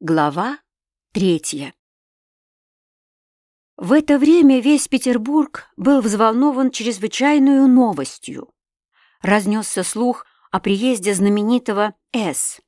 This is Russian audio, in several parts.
Глава третья В это время весь Петербург был взволнован чрезвычайную новостью. Разнесся слух о приезде знаменитого «С».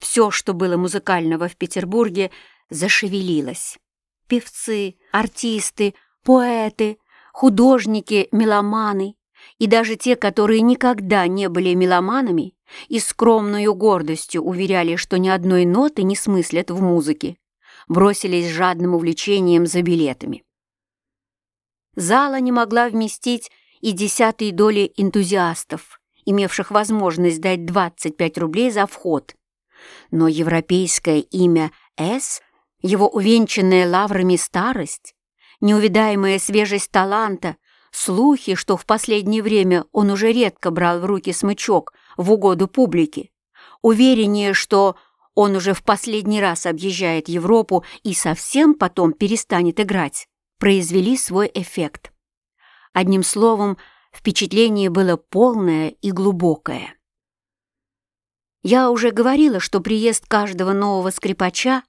Все, что было музыкального в Петербурге, зашевелилось. Певцы, артисты, поэты, художники, меломаны и даже те, которые никогда не были меломанами и скромную гордостью уверяли, что ни одной ноты не смыслят в музыке, бросились жадным увлечением за билетами. Зала не могла вместить и десятой доли энтузиастов, имевших возможность дать 25 рублей за вход. Но европейское имя «С», его увенчанная лаврами старость, неувидаемая свежесть таланта, слухи, что в последнее время он уже редко брал в руки смычок в угоду публике, уверение, что он уже в последний раз объезжает Европу и совсем потом перестанет играть, произвели свой эффект. Одним словом, впечатление было полное и глубокое. Я уже говорила, что приезд каждого нового скрипача,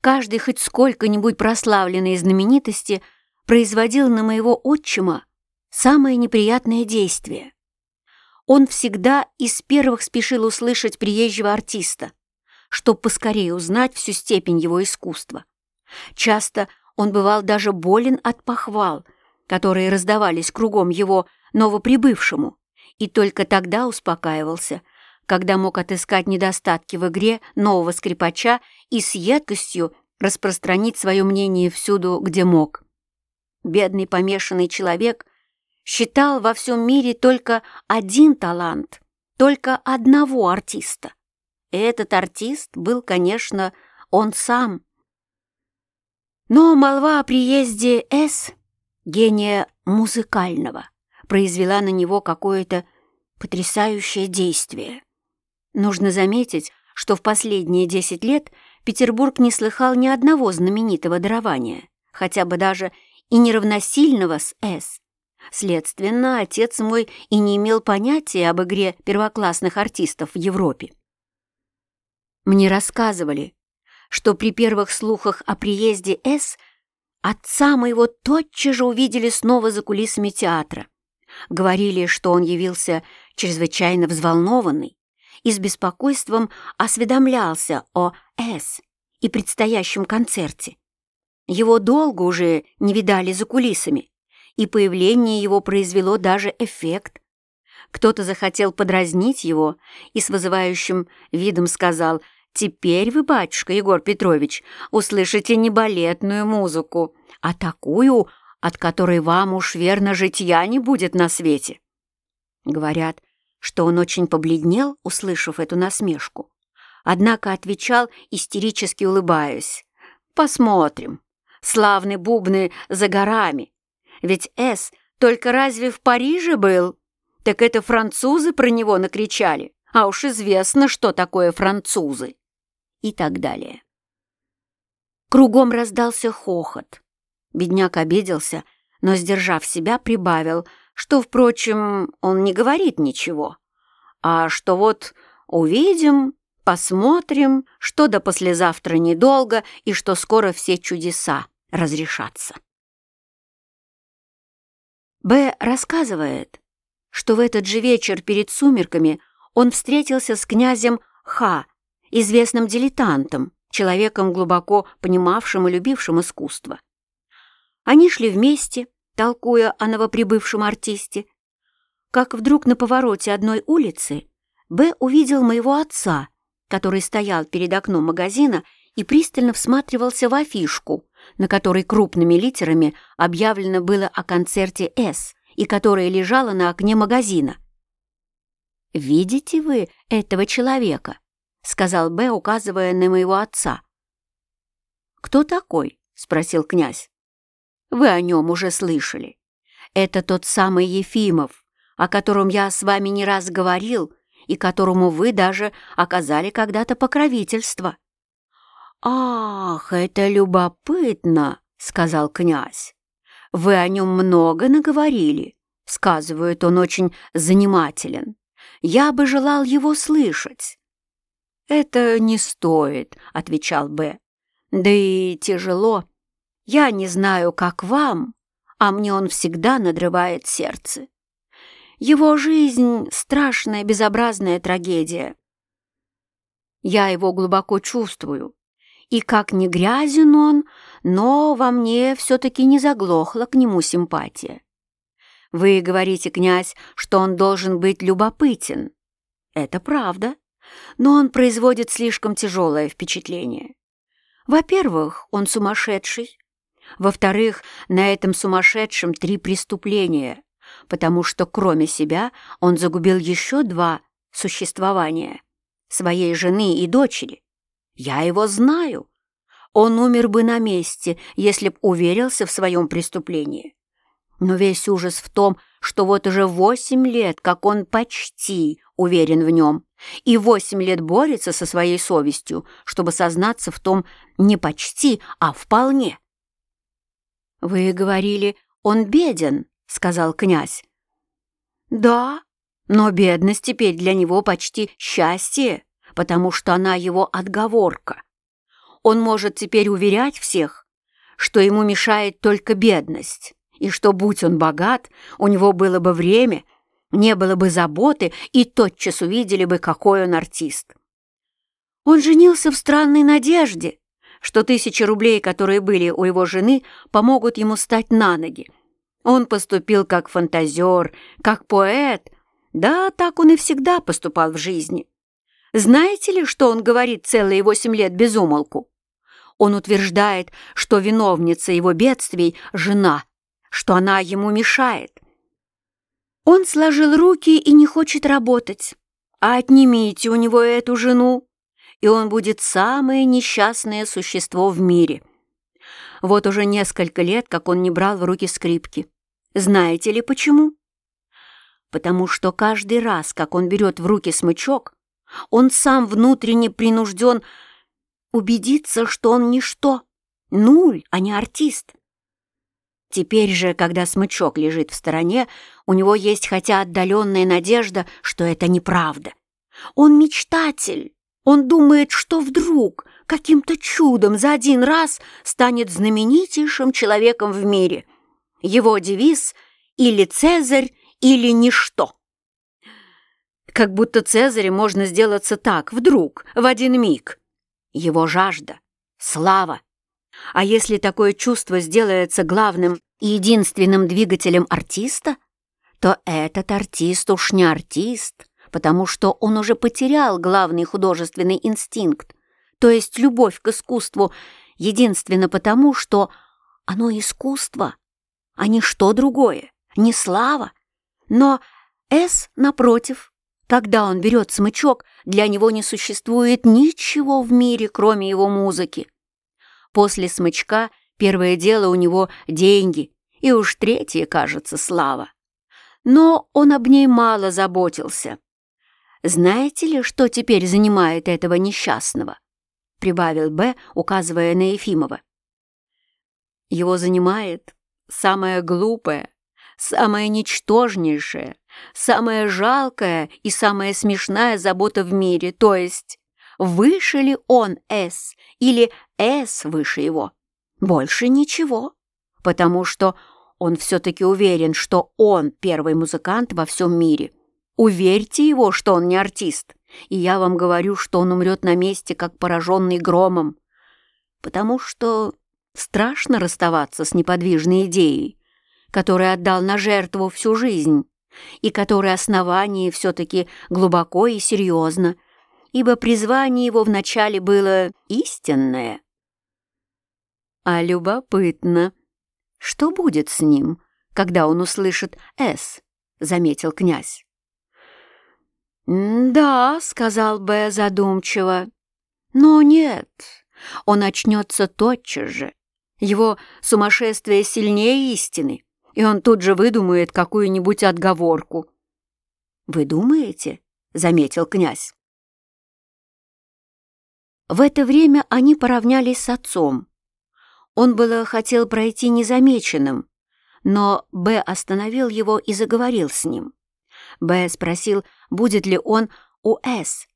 каждой хоть сколько-нибудь прославленной знаменитости производил на моего отчима самое неприятное действие. Он всегда из первых спешил услышать приезжего артиста, чтобы поскорее узнать всю степень его искусства. Часто он бывал даже болен от похвал, которые раздавались кругом его новоприбывшему, и только тогда успокаивался, когда мог отыскать недостатки в игре нового скрипача и с едкостью распространить свое мнение всюду, где мог. Бедный помешанный человек считал во всем мире только один талант, только одного артиста. И этот артист был, конечно, он сам. Но молва о приезде С, гения музыкального, произвела на него какое-то потрясающее действие. Нужно заметить, что в последние десять лет Петербург не слыхал ни одного знаменитого дарования, хотя бы даже и неравносильного с «С». Следственно, отец мой и не имел понятия об игре первоклассных артистов в Европе. Мне рассказывали, что при первых слухах о приезде С отца моего тотчас же увидели снова за кулисами театра. Говорили, что он явился чрезвычайно взволнованный и с беспокойством осведомлялся о С и предстоящем концерте. Его долго уже не видали за кулисами, и появление его произвело даже эффект. Кто-то захотел подразнить его и с вызывающим видом сказал «Теперь вы, батюшка Егор Петрович, услышите не балетную музыку, а такую, от которой вам уж верно житья не будет на свете». Говорят, что он очень побледнел, услышав эту насмешку. Однако отвечал, истерически улыбаясь. «Посмотрим. Славные бубны за горами. Ведь С только разве в Париже был? Так это французы про него накричали, а уж известно, что такое французы. И так далее. Кругом раздался хохот. Бедняк обиделся, но, сдержав себя, прибавил, что, впрочем, он не говорит ничего, а что вот увидим, посмотрим, что до послезавтра недолго и что скоро все чудеса разрешатся. Б. рассказывает, что в этот же вечер перед сумерками он встретился с князем Х., известным дилетантом, человеком, глубоко понимавшим и любившим искусство. Они шли вместе, толкуя о новоприбывшем артисте. Как вдруг на повороте одной улицы Б. увидел моего отца, который стоял перед окном магазина и пристально всматривался в афишку, на которой крупными литерами объявлено было о концерте «С», и которая лежала на окне магазина. «Видите вы этого человека?» — сказал Б, указывая на моего отца. «Кто такой?» — спросил князь. «Вы о нем уже слышали. Это тот самый Ефимов, о котором я с вами не раз говорил и которому вы даже оказали когда-то покровительство». «Ах, это любопытно!» — сказал князь. «Вы о нем много наговорили. Сказывают, он очень занимателен. Я бы желал его слышать». «Это не стоит», — отвечал Б. «Да и тяжело. Я не знаю, как вам, а мне он всегда надрывает сердце. Его жизнь — страшная, безобразная трагедия. Я его глубоко чувствую, и как не грязен он, но во мне все-таки не заглохла к нему симпатия. Вы говорите, князь, что он должен быть любопытен. Это правда, но он производит слишком тяжелое впечатление. Во-первых, он сумасшедший. Во-вторых, на этом сумасшедшем три преступления, потому что кроме себя он загубил еще два существования — своей жены и дочери. Я его знаю. Он умер бы на месте, если б уверился в своем преступлении. Но весь ужас в том, что вот уже восемь лет, как он почти уверен в нем, и восемь лет борется со своей совестью, чтобы сознаться в том не почти, а вполне. «Вы говорили, он беден», — сказал князь. «Да, но бедность теперь для него почти счастье, потому что она его отговорка. Он может теперь уверять всех, что ему мешает только бедность, и что, будь он богат, у него было бы время, не было бы заботы, и тотчас увидели бы, какой он артист. Он женился в странной надежде, что тысячи рублей, которые были у его жены, помогут ему стать на ноги. Он поступил как фантазер, как поэт. Да, так он и всегда поступал в жизни. Знаете ли, что он говорит целые восемь лет без умолку? Он утверждает, что виновница его бедствий — жена, что она ему мешает. Он сложил руки и не хочет работать. А отнимите у него эту жену, и он будет самое несчастное существо в мире. Вот уже несколько лет, как он не брал в руки скрипки. Знаете ли почему? Потому что каждый раз, как он берет в руки смычок, он сам внутренне принужден убедиться, что он ничто, нуль, а не артист. Теперь же, когда смычок лежит в стороне, у него есть хотя отдаленная надежда, что это неправда. Он мечтатель. Он думает, что вдруг, каким-то чудом за один раз станет знаменитейшим человеком в мире. Его девиз «Или Цезарь, или ничто». Как будто Цезарем можно сделаться так, вдруг, в один миг. Его жажда, слава. А если такое чувство сделается главным и единственным двигателем артиста, то этот артист уж не артист, потому что он уже потерял главный художественный инстинкт, то есть любовь к искусству, единственно потому, что оно искусство, а не что другое, не слава. Но С, напротив, когда он берет смычок, для него не существует ничего в мире, кроме его музыки. После смычка первое дело у него деньги, и уж третье, кажется, слава. Но он об ней мало заботился. «Знаете ли, что теперь занимает этого несчастного?» — прибавил Б, указывая на Ефимова. «Его занимает самое глупое, самое ничтожнейшее, самая жалкая и самая смешная забота в мире, то есть выше ли он С или С выше его. Больше ничего, потому что он все-таки уверен, что он первый музыкант во всем мире. Уверьте его, что он не артист, и я вам говорю, что он умрет на месте, как пораженный громом, потому что страшно расставаться с неподвижной идеей, которую отдал на жертву всю жизнь и которой основание все-таки глубоко и серьезно, ибо призвание его вначале было истинное. А любопытно, что будет с ним, когда он услышит «С», — заметил князь. «Да», — сказал Б задумчиво, — «но нет, он очнется тотчас же. Его сумасшествие сильнее истины и он тут же выдумает какую-нибудь отговорку. «Вы думаете?» — заметил князь. В это время они поравнялись с отцом. Он было хотел пройти незамеченным, но Б остановил его и заговорил с ним. Б спросил, будет ли он у С.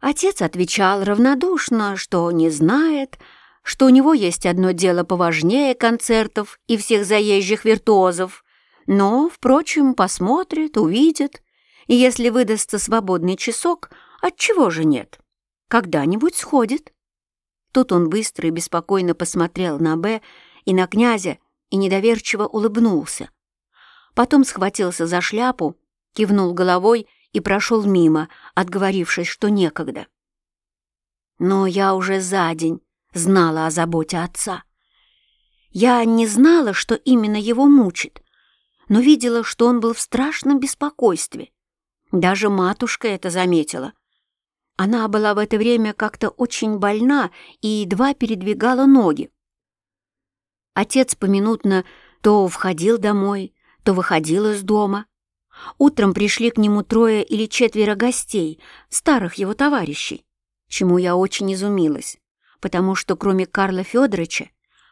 Отец отвечал равнодушно, что не знает, что у него есть одно дело поважнее концертов и всех заезжих виртуозов, но, впрочем, посмотрит, увидит, и если выдастся свободный часок, отчего же нет? Когда-нибудь сходит. Тут он быстро и беспокойно посмотрел на Б и на князя и недоверчиво улыбнулся. Потом схватился за шляпу, кивнул головой и прошел мимо, отговорившись, что некогда. Но я уже за день знала о заботе отца. Я не знала, что именно его мучит, но видела, что он был в страшном беспокойстве. Даже матушка это заметила. Она была в это время как-то очень больна и едва передвигала ноги. Отец поминутно то входил домой, то выходил из дома. Утром пришли к нему трое или четверо гостей, старых его товарищей, чему я очень изумилась, потому что кроме Карла Федоровича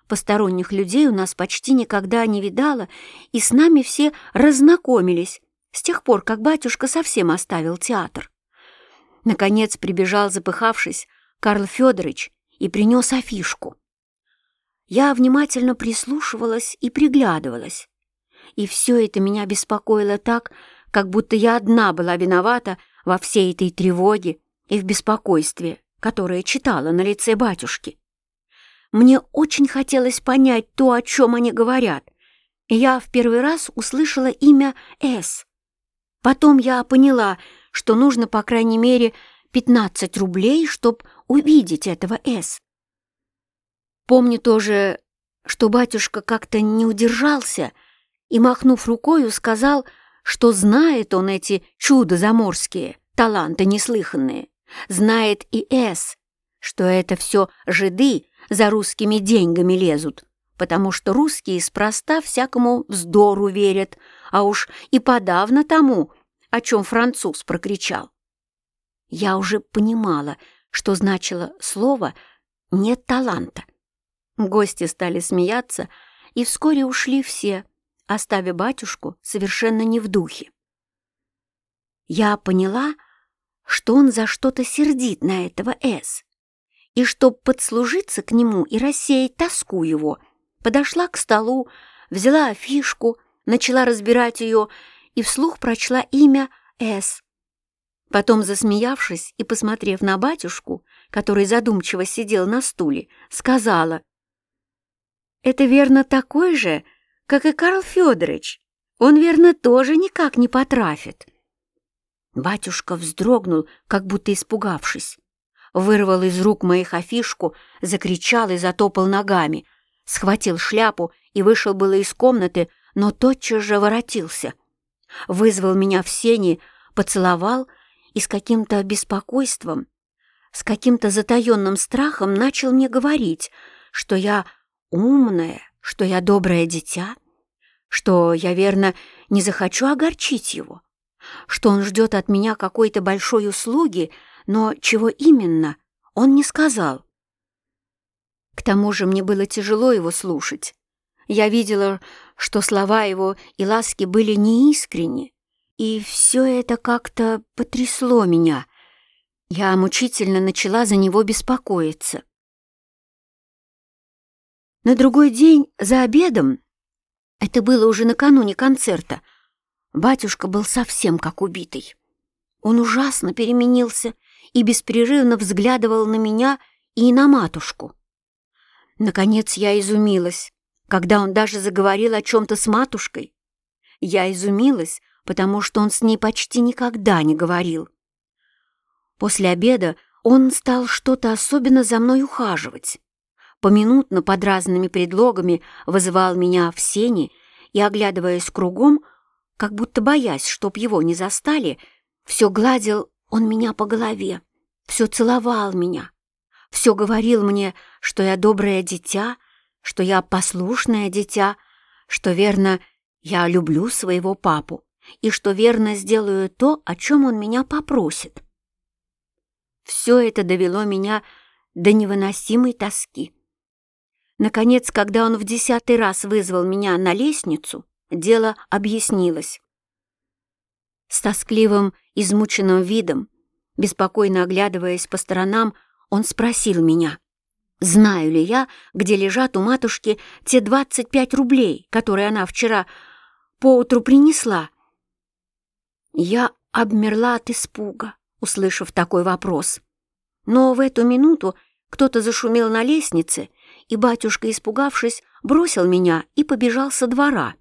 посторонних людей у нас почти никогда не видала, и с нами все разнакомились с тех пор, как батюшка совсем оставил театр. Наконец прибежал, запыхавшись, Карл Федорович и принес афишку. Я внимательно прислушивалась и приглядывалась. И все это меня беспокоило так, как будто я одна была виновата во всей этой тревоге и в беспокойстве, которое читала на лице батюшки. Мне очень хотелось понять то, о чем они говорят, я в первый раз услышала имя С. Потом я поняла, что нужно, по крайней мере, 15 рублей, чтобы увидеть этого С. Помню тоже, что батюшка как-то не удержался и, махнув рукою, сказал, что знает он эти чудо заморские, таланты неслыханные, знает и С, что это все жиды за русскими деньгами лезут, потому что русские спроста всякому вздору верят, а уж и подавно тому, о чем француз прокричал. Я уже понимала, что значило слово «нет таланта». Гости стали смеяться, и вскоре ушли все, оставив батюшку совершенно не в духе. Я поняла, что он за что-то сердит на этого С, и чтоб подслужиться к нему и рассеять тоску его, подошла к столу, взяла афишку, начала разбирать ее и вслух прочла имя С. Потом, засмеявшись и посмотрев на батюшку, который задумчиво сидел на стуле, сказала, «Это верно такой же, как и Карл Федорович. Он, верно, тоже никак не потрафит». Батюшка вздрогнул, как будто испугавшись. Вырвал из рук моих афишку, закричал и затопал ногами, схватил шляпу и вышел было из комнаты, но тотчас же воротился — вызвал меня в сени, поцеловал и с каким-то беспокойством, с каким-то затаенным страхом начал мне говорить, что я умная, что я доброе дитя, что я, верно, не захочу огорчить его, что он ждет от меня какой-то большой услуги, но чего именно, он не сказал. К тому же мне было тяжело его слушать. Я видела, что слова его и ласки были неискренни, и все это как-то потрясло меня. Я мучительно начала за него беспокоиться. На другой день за обедом, это было уже накануне концерта, батюшка был совсем как убитый. Он ужасно переменился и беспрерывно взглядывал на меня и на матушку. Наконец я изумилась когда он даже заговорил о чем-то с матушкой. Я изумилась, потому что он с ней почти никогда не говорил. После обеда он стал что-то особенно за мной ухаживать. Поминутно под разными предлогами вызывал меня в сени и, оглядываясь кругом, как будто боясь, чтоб его не застали, все гладил он меня по голове, все целовал меня, все говорил мне, что я доброе дитя, что я послушное дитя, что, верно, я люблю своего папу и что, верно, сделаю то, о чем он меня попросит. Все это довело меня до невыносимой тоски. Наконец, когда он в десятый раз вызвал меня на лестницу, дело объяснилось. С тоскливым, измученным видом Беспокойно оглядываясь по сторонам, он спросил меня, знаю ли я, где лежат у матушки те 25 рублей, которые она вчера поутру принесла. Я обмерла от испуга, услышав такой вопрос. Но в эту минуту кто-то зашумел на лестнице, и батюшка, испугавшись, бросил меня и побежал со двора.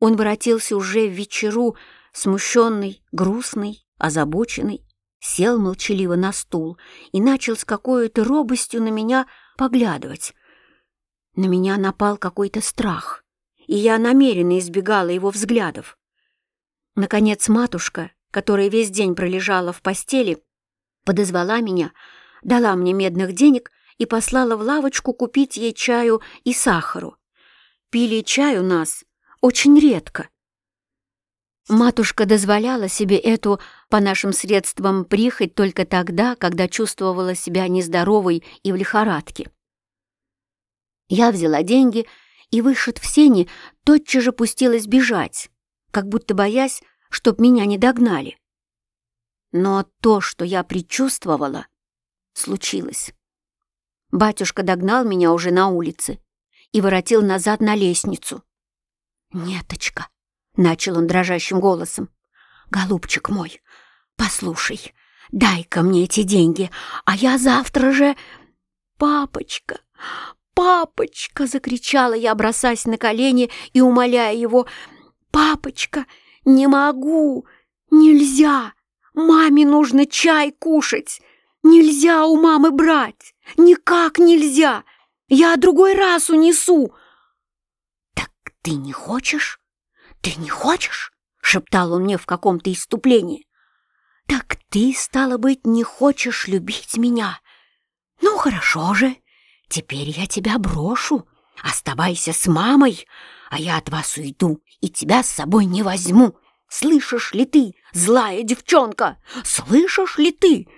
Он воротился уже в вечеру, смущенный, грустный, озабоченный, сел молчаливо на стул и начал с какой-то робостью на меня поглядывать. На меня напал какой-то страх, и я намеренно избегала его взглядов. Наконец матушка, которая весь день пролежала в постели, подозвала меня, дала мне медных денег и послала в лавочку купить ей чаю и сахару. Пили чай у нас очень редко. Матушка дозволяла себе эту, по нашим средствам, прихоть только тогда, когда чувствовала себя нездоровой и в лихорадке. Я взяла деньги и, вышед в сени, тотчас же пустилась бежать, как будто боясь, чтоб меня не догнали. Но то, что я предчувствовала, случилось. Батюшка догнал меня уже на улице и воротил назад на лестницу. «Неточка», — начал он дрожащим голосом, — «голубчик мой, послушай, дай-ка мне эти деньги, а я завтра же...» «Папочка, папочка!» — закричала я, бросаясь на колени и умоляя его. «Папочка, не могу, нельзя, маме нужно чай кушать, нельзя у мамы брать, никак нельзя, я другой раз унесу!» «Ты не хочешь? Ты не хочешь?» — шептал он мне в каком-то иступлении. «Так ты, стало быть, не хочешь любить меня? Ну, хорошо же, теперь я тебя брошу. Оставайся с мамой, а я от вас уйду и тебя с собой не возьму. Слышишь ли ты, злая девчонка? Слышишь ли ты?»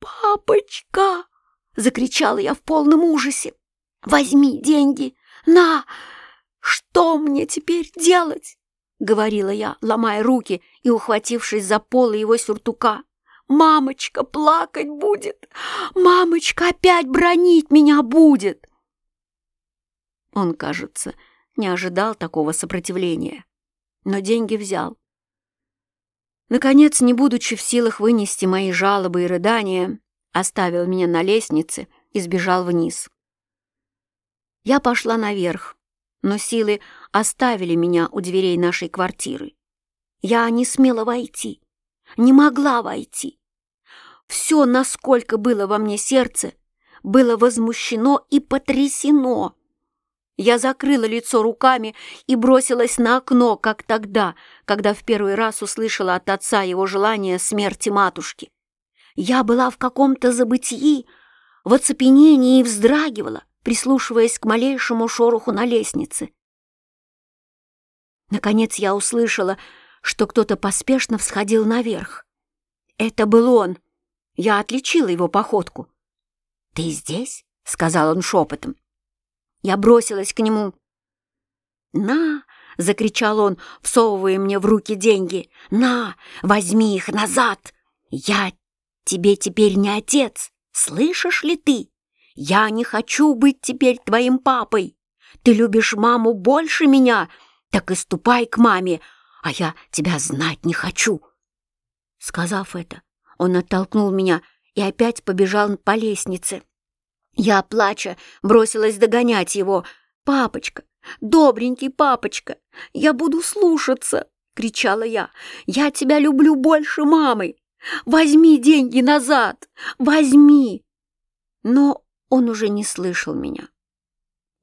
«Папочка!» — закричала я в полном ужасе. «Возьми деньги! На! «Что мне теперь делать?» — говорила я, ломая руки и ухватившись за полы его сюртука. «Мамочка плакать будет! Мамочка опять бронить меня будет!» Он, кажется, не ожидал такого сопротивления, но деньги взял. Наконец, не будучи в силах вынести мои жалобы и рыдания, оставил меня на лестнице и сбежал вниз. Я пошла наверх, но силы оставили меня у дверей нашей квартиры. Я не смела войти, не могла войти. Все, насколько было во мне сердце, было возмущено и потрясено. Я закрыла лицо руками и бросилась на окно, как тогда, когда в первый раз услышала от отца его желание смерти матушки. Я была в каком-то забытии, в оцепенении и вздрагивала прислушиваясь к малейшему шороху на лестнице. Наконец я услышала, что кто-то поспешно всходил наверх. Это был он. Я отличила его походку. «Ты здесь?» — сказал он шепотом. Я бросилась к нему. «На!» — закричал он, всовывая мне в руки деньги. «На! Возьми их назад! Я тебе теперь не отец! Слышишь ли ты?» Я не хочу быть теперь твоим папой. Ты любишь маму больше меня, так и ступай к маме, а я тебя знать не хочу». Сказав это, он оттолкнул меня и опять побежал по лестнице. Я, плача, бросилась догонять его. «Папочка, добренький папочка, я буду слушаться!» — кричала я. «Я тебя люблю больше мамы! Возьми деньги назад! Возьми!» Но он уже не слышал меня.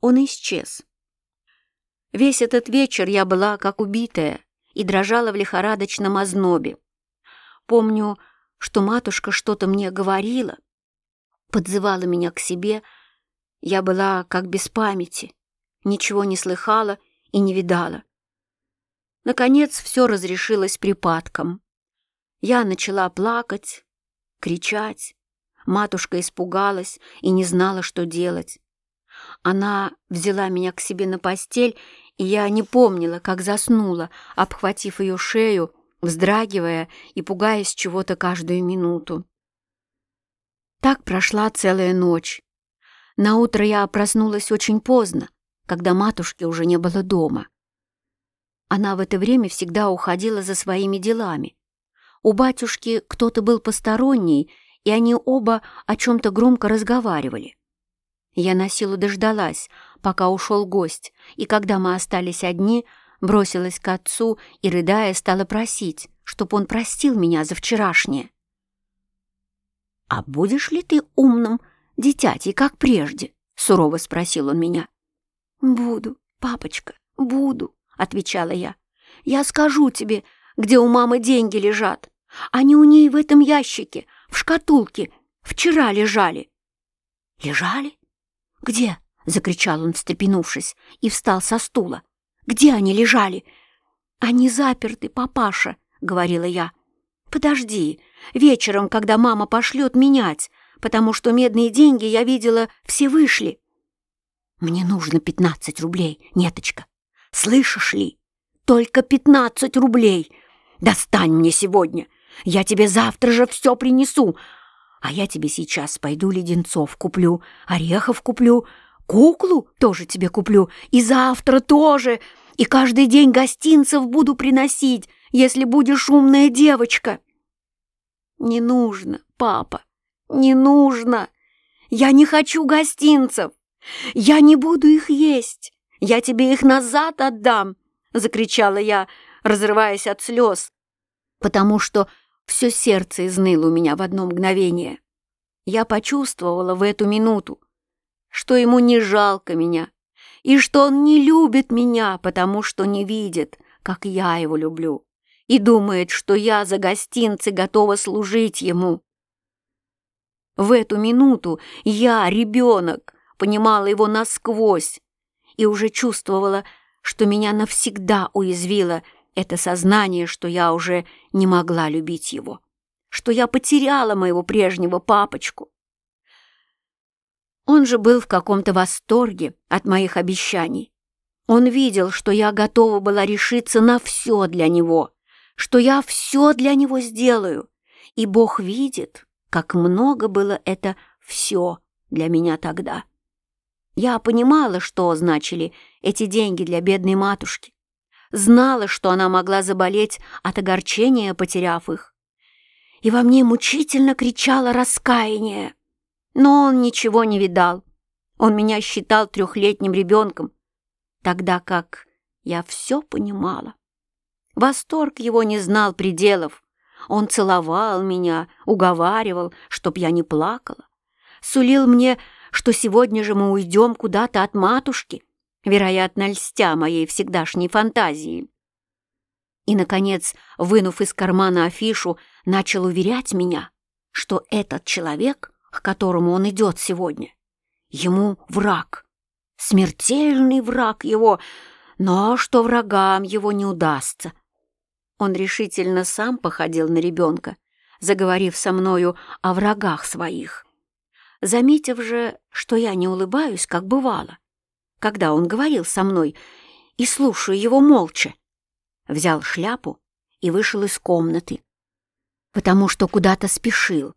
Он исчез. Весь этот вечер я была как убитая и дрожала в лихорадочном ознобе. Помню, что матушка что-то мне говорила, подзывала меня к себе. Я была как без памяти, ничего не слыхала и не видала. Наконец все разрешилось припадком. Я начала плакать, кричать, Матушка испугалась и не знала, что делать. Она взяла меня к себе на постель, и я не помнила, как заснула, обхватив ее шею, вздрагивая и пугаясь чего-то каждую минуту. Так прошла целая ночь. Наутро я проснулась очень поздно, когда матушки уже не было дома. Она в это время всегда уходила за своими делами. У батюшки кто-то был посторонний, и они оба о чем-то громко разговаривали. Я на силу дождалась, пока ушел гость, и когда мы остались одни, бросилась к отцу и, рыдая, стала просить, чтоб он простил меня за вчерашнее. «А будешь ли ты умным, дитятей, как прежде?» — сурово спросил он меня. «Буду, папочка, буду», — отвечала я. «Я скажу тебе, где у мамы деньги лежат. Они у ней в этом ящике, в шкатулке, вчера лежали». «Лежали? Где?» — закричал он, встрепенувшись, и встал со стула. «Где они лежали?» «Они заперты, папаша», — говорила я. «Подожди, вечером, когда мама пошлет менять, потому что медные деньги, я видела, все вышли». «Мне нужно пятнадцать рублей, Неточка. Слышишь ли? Только пятнадцать рублей. Достань мне сегодня. Я тебе завтра же все принесу. А я тебе сейчас пойду леденцов куплю, орехов куплю, куклу тоже тебе куплю, и завтра тоже, и каждый день гостинцев буду приносить, если будешь умная девочка». «Не нужно, папа, не нужно. Я не хочу гостинцев. Я не буду их есть. Я тебе их назад отдам!» — закричала я, разрываясь от слез, потому что все сердце изныло у меня в одно мгновение. Я почувствовала в эту минуту, что ему не жалко меня, и что он не любит меня, потому что не видит, как я его люблю, и думает, что я за гостинцы готова служить ему. В эту минуту я, ребенок, понимала его насквозь и уже чувствовала, что меня навсегда уязвило это сознание, что я уже не могла любить его, что я потеряла моего прежнего папочку. Он же был в каком-то восторге от моих обещаний. Он видел, что я готова была решиться на все для него, что я все для него сделаю, и Бог видит, как много было это все для меня тогда. Я понимала, что значили эти деньги для бедной матушки. Знала, что она могла заболеть от огорчения, потеряв их. И во мне мучительно кричало раскаяние. Но он ничего не видал. Он меня считал трехлетним ребенком, тогда как я все понимала. Восторг его не знал пределов. Он целовал меня, уговаривал, чтоб я не плакала. Сулил мне, что сегодня же мы уйдем куда-то от матушки, вероятно, льстя моей всегдашней фантазии. И, наконец, вынув из кармана афишу, начал уверять меня, что этот человек, к которому он идет сегодня, ему враг, смертельный враг его, но что врагам его не удастся, он решительно сам походил на ребенка, заговорив со мною о врагах своих. Заметив же, что я не улыбаюсь, как бывало, когда он говорил со мной, и слушаю его молча, взял шляпу и вышел из комнаты, потому что куда-то спешил,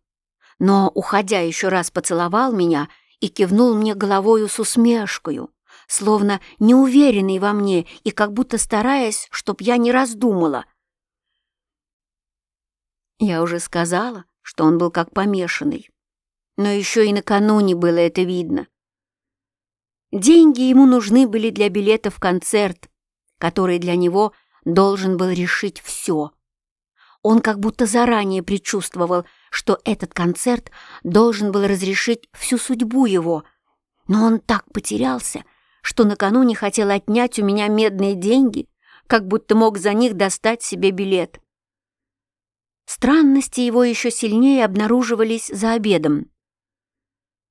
но, уходя, еще раз поцеловал меня и кивнул мне головою с усмешкою, словно неуверенный во мне и как будто стараясь, чтоб я не раздумала — я уже сказала, что он был как помешанный. Но еще и накануне было это видно. Деньги ему нужны были для билета в концерт, который для него должен был решить все. Он как будто заранее предчувствовал, что этот концерт должен был разрешить всю судьбу его, но он так потерялся, что накануне хотел отнять у меня медные деньги, как будто мог за них достать себе билет. Странности его еще сильнее обнаруживались за обедом.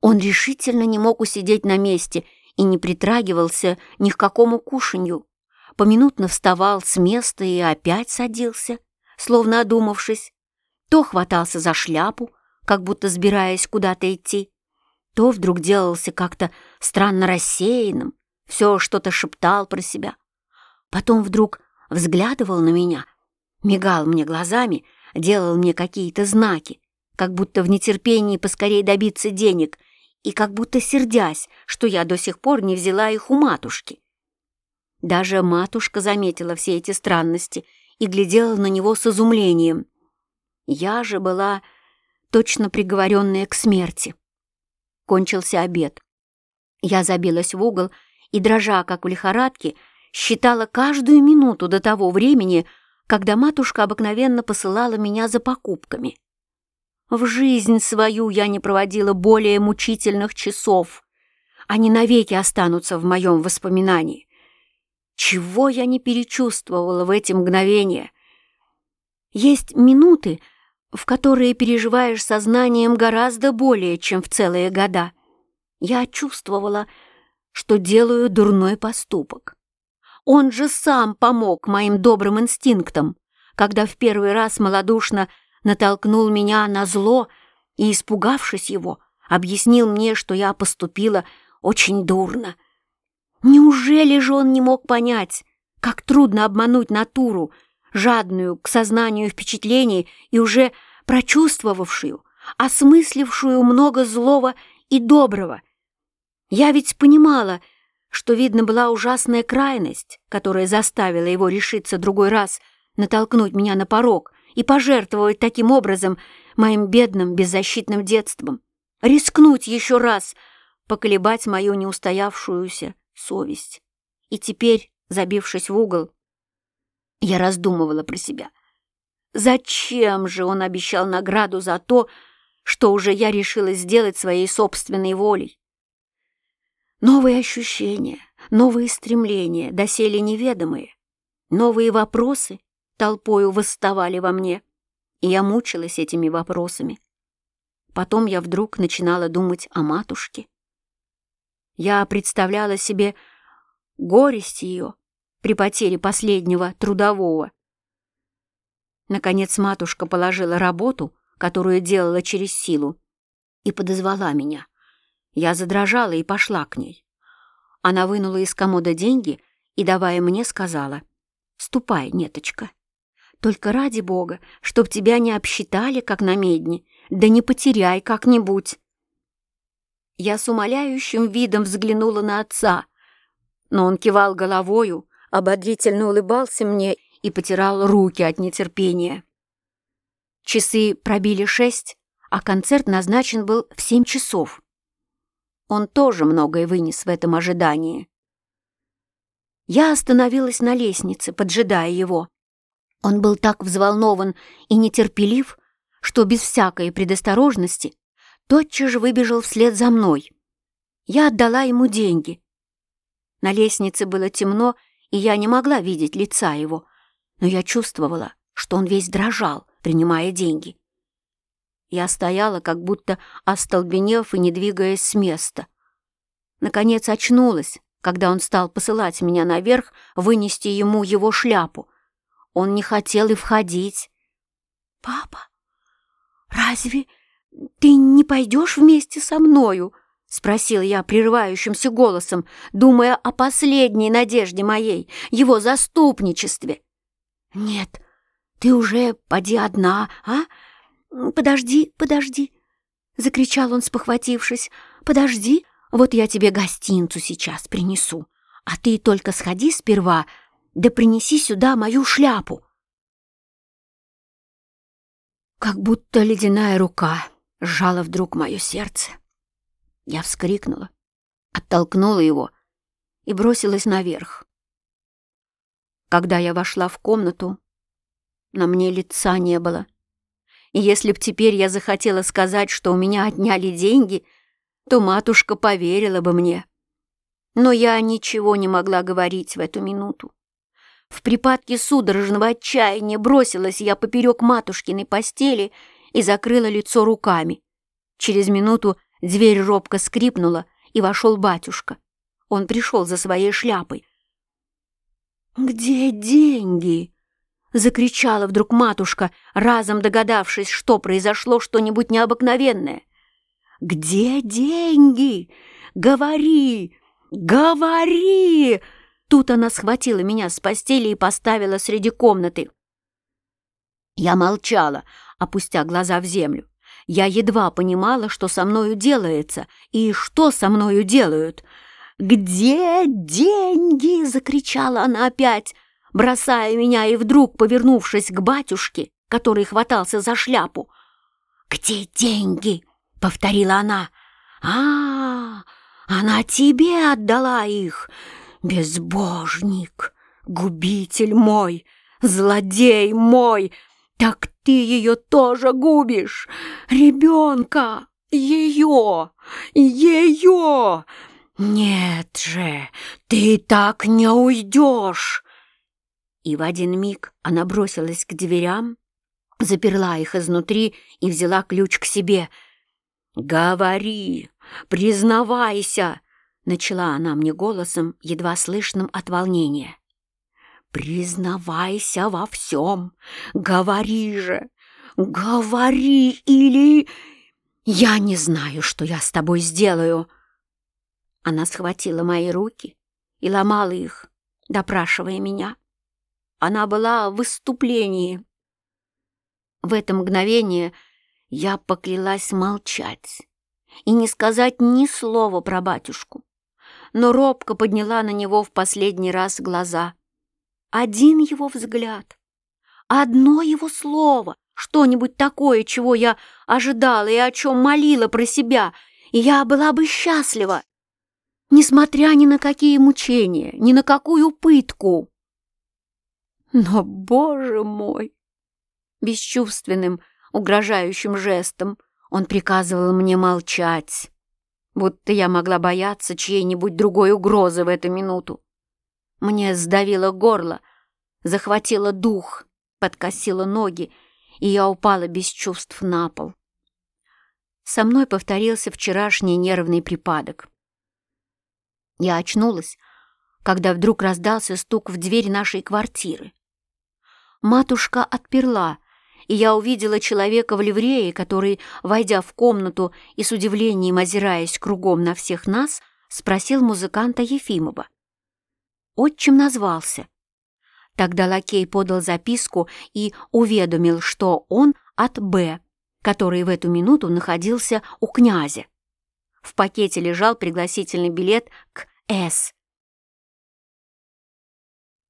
Он решительно не мог усидеть на месте и не притрагивался ни к какому кушанью. Поминутно вставал с места и опять садился, словно одумавшись. То хватался за шляпу, как будто сбираясь куда-то идти, то вдруг делался как-то странно рассеянным, все что-то шептал про себя. Потом вдруг взглядывал на меня — мигал мне глазами, делал мне какие-то знаки, как будто в нетерпении поскорее добиться денег и как будто сердясь, что я до сих пор не взяла их у матушки. Даже матушка заметила все эти странности и глядела на него с изумлением. Я же была точно приговоренная к смерти. Кончился обед. Я забилась в угол и, дрожа, как в лихорадке, считала каждую минуту до того времени, когда матушка обыкновенно посылала меня за покупками. В жизнь свою я не проводила более мучительных часов. Они навеки останутся в моем воспоминании. Чего я не перечувствовала в эти мгновения? Есть минуты, в которые переживаешь сознанием гораздо более, чем в целые года. Я чувствовала, что делаю дурной поступок. Он же сам помог моим добрым инстинктам, когда в первый раз малодушно натолкнул меня на зло и, испугавшись его, объяснил мне, что я поступила очень дурно. Неужели же он не мог понять, как трудно обмануть натуру, жадную к сознанию впечатлений и уже прочувствовавшую, осмыслившую много злого и доброго. Я ведь понимала, что, видно, была ужасная крайность, которая заставила его решиться другой раз натолкнуть меня на порог и пожертвовать таким образом моим бедным беззащитным детством, рискнуть еще раз поколебать мою неустоявшуюся совесть. И теперь, забившись в угол, я раздумывала про себя. Зачем же он обещал награду за то, что уже я решила сделать своей собственной волей? Новые ощущения, новые стремления, доселе неведомые, новые вопросы толпою восставали во мне, и я мучилась этими вопросами. Потом я вдруг начинала думать о матушке. Я представляла себе горесть ее при потере последнего трудового. Наконец матушка положила работу, которую делала через силу, и подозвала меня. Я задрожала и пошла к ней. Она вынула из комода деньги и, давая мне, сказала, «Ступай, неточка. Только ради бога, чтоб тебя не обсчитали, как на медне, да не потеряй как-нибудь». Я с умоляющим видом взглянула на отца, но он кивал головою, ободрительно улыбался мне и потирал руки от нетерпения. Часы пробили шесть, а концерт назначен был в семь часов. Он тоже многое вынес в этом ожидании. Я остановилась на лестнице, поджидая его. Он был так взволнован и нетерпелив, что без всякой предосторожности тотчас же выбежал вслед за мной. Я отдала ему деньги. На лестнице было темно, и я не могла видеть лица его, но я чувствовала, что он весь дрожал, принимая деньги. Я стояла, как будто остолбенев и не двигаясь с места. Наконец очнулась, когда он стал посылать меня наверх вынести ему его шляпу. Он не хотел и входить. «Папа, разве ты не пойдешь вместе со мною?» — спросил я прерывающимся голосом, думая о последней надежде моей, его заступничестве. «Нет, ты уже поди одна, а? Подожди, подожди!» — закричал он, спохватившись. «Подожди, вот я тебе гостинцу сейчас принесу, а ты только сходи сперва, да принеси сюда мою шляпу». Как будто ледяная рука сжала вдруг мое сердце. Я вскрикнула, оттолкнула его и бросилась наверх. Когда я вошла в комнату, на мне лица не было. И если б теперь я захотела сказать, что у меня отняли деньги, то матушка поверила бы мне. Но я ничего не могла говорить в эту минуту. В припадке судорожного отчаяния бросилась я поперек матушкиной постели и закрыла лицо руками. Через минуту дверь робко скрипнула, и вошел батюшка. Он пришел за своей шляпой. «Где деньги?» — закричала вдруг матушка, разом догадавшись, что произошло что-нибудь необыкновенное. «Где деньги? Говори! Говори!» Тут она схватила меня с постели и поставила среди комнаты. Я молчала, опустя глаза в землю. Я едва понимала, что со мною делается и что со мною делают. «Где деньги?» — закричала она опять, бросая меня и вдруг, повернувшись к батюшке, который хватался за шляпу. «Где деньги?» — повторила она. «А, она тебе отдала их, безбожник, губитель мой, злодей мой!» Так ты ее тоже губишь! Ребенка! Ее! Ее! Нет же, ты так не уйдешь!» И в один миг она бросилась к дверям, заперла их изнутри и взяла ключ к себе. «Говори, признавайся!» — начала она мне голосом, едва слышным от волнения. «Признавайся во всем! Говори же! Говори или... Я не знаю, что я с тобой сделаю!» Она схватила мои руки и ломала их, допрашивая меня. Она была в выступлении. В это мгновение я поклялась молчать и не сказать ни слова про батюшку, но робко подняла на него в последний раз глаза — один его взгляд, одно его слово, что-нибудь такое, чего я ожидала и о чем молила про себя, и я была бы счастлива, несмотря ни на какие мучения, ни на какую пытку. Но, боже мой! Бесчувственным, угрожающим жестом он приказывал мне молчать, будто я могла бояться чьей-нибудь другой угрозы в эту минуту. Мне сдавило горло, захватило дух, подкосило ноги, и я упала без чувств на пол. Со мной повторился вчерашний нервный припадок. Я очнулась, когда вдруг раздался стук в дверь нашей квартиры. Матушка отперла, и я увидела человека в ливрее, который, войдя в комнату и с удивлением озираясь кругом на всех нас, спросил музыканта Ефимова. Отчим назвался. Тогда лакей подал записку и уведомил, что он от Б, который в эту минуту находился у князя. В пакете лежал пригласительный билет к С.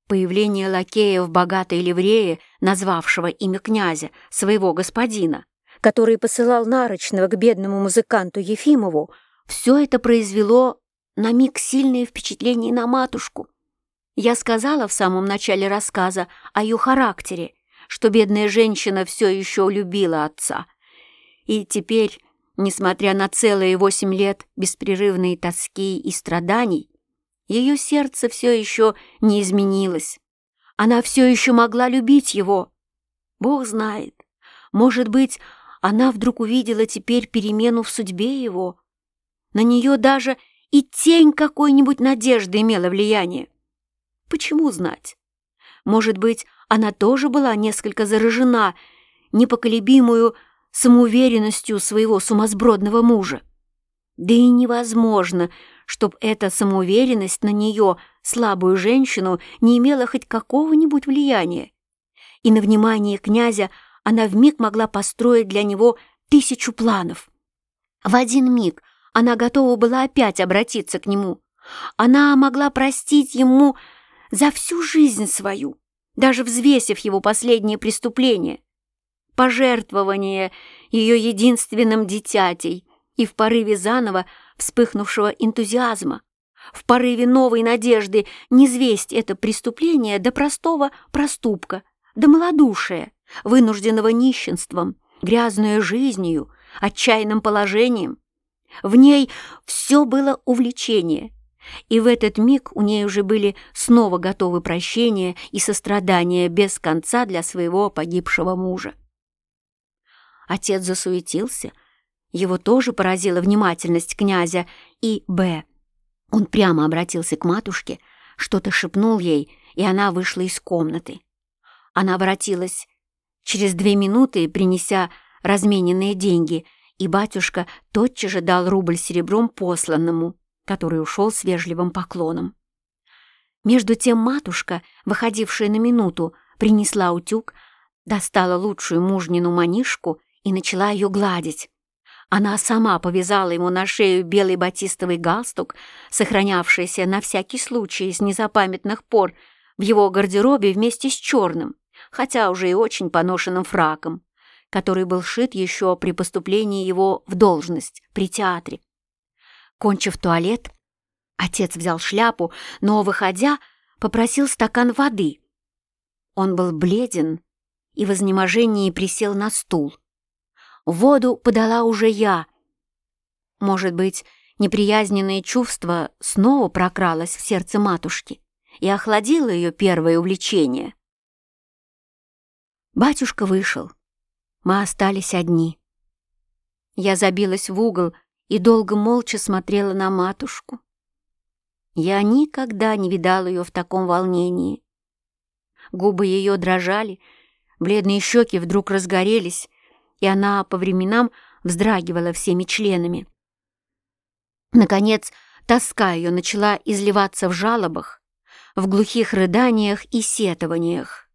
Появление лакея в богатой ливрее, назвавшего имя князя, своего господина, который посылал нарочного к бедному музыканту Ефимову, все это произвело на миг сильное впечатление на матушку. Я сказала в самом начале рассказа о ее характере, что бедная женщина все еще любила отца. И теперь, несмотря на целые восемь лет беспрерывной тоски и страданий, ее сердце все еще не изменилось. Она все еще могла любить его. Бог знает, может быть, она вдруг увидела теперь перемену в судьбе его. На нее даже и тень какой-нибудь надежды имела влияние. Почему знать? Может быть, она тоже была несколько заражена непоколебимую самоуверенностью своего сумасбродного мужа. Да и невозможно, чтобы эта самоуверенность на нее, слабую женщину, не имела хоть какого-нибудь влияния. И на внимание князя она вмиг могла построить для него тысячу планов. В один миг она готова была опять обратиться к нему. Она могла простить ему за всю жизнь свою, даже взвесив его последнее преступление, пожертвование ее единственным дитятей и в порыве заново вспыхнувшего энтузиазма, в порыве новой надежды не это преступление до простого проступка, до малодушия, вынужденного нищенством, грязную жизнью, отчаянным положением. В ней все было увлечение, и в этот миг у ней уже были снова готовы прощения и сострадания без конца для своего погибшего мужа. Отец засуетился, его тоже поразила внимательность князя и Б. Он прямо обратился к матушке, что-то шепнул ей, и она вышла из комнаты. Она воротилась через две минуты, принеся размененные деньги, и батюшка тотчас же дал рубль серебром посланному который ушел с вежливым поклоном. Между тем матушка, выходившая на минуту, принесла утюг, Достала лучшую мужнину манишку и начала ее гладить. Она сама повязала ему на шею белый батистовый галстук, сохранявшийся на всякий случай с незапамятных пор в его гардеробе вместе с черным, хотя уже и очень поношенным фраком, который был шит еще при поступлении его в должность при театре. Кончив туалет, отец взял шляпу, но, выходя, попросил стакан воды. Он был бледен и в изнеможении присел на стул. Воду подала уже я. Может быть, неприязненное чувство снова прокралось в сердце матушки и охладило ее первое увлечение. Батюшка вышел. Мы остались одни. Я забилась в угол и долго молча смотрела на матушку. Я никогда не видала ее в таком волнении. Губы ее дрожали, бледные щеки вдруг разгорелись, и она по временам вздрагивала всеми членами. Наконец, тоска ее начала изливаться в жалобах, в глухих рыданиях и сетованиях.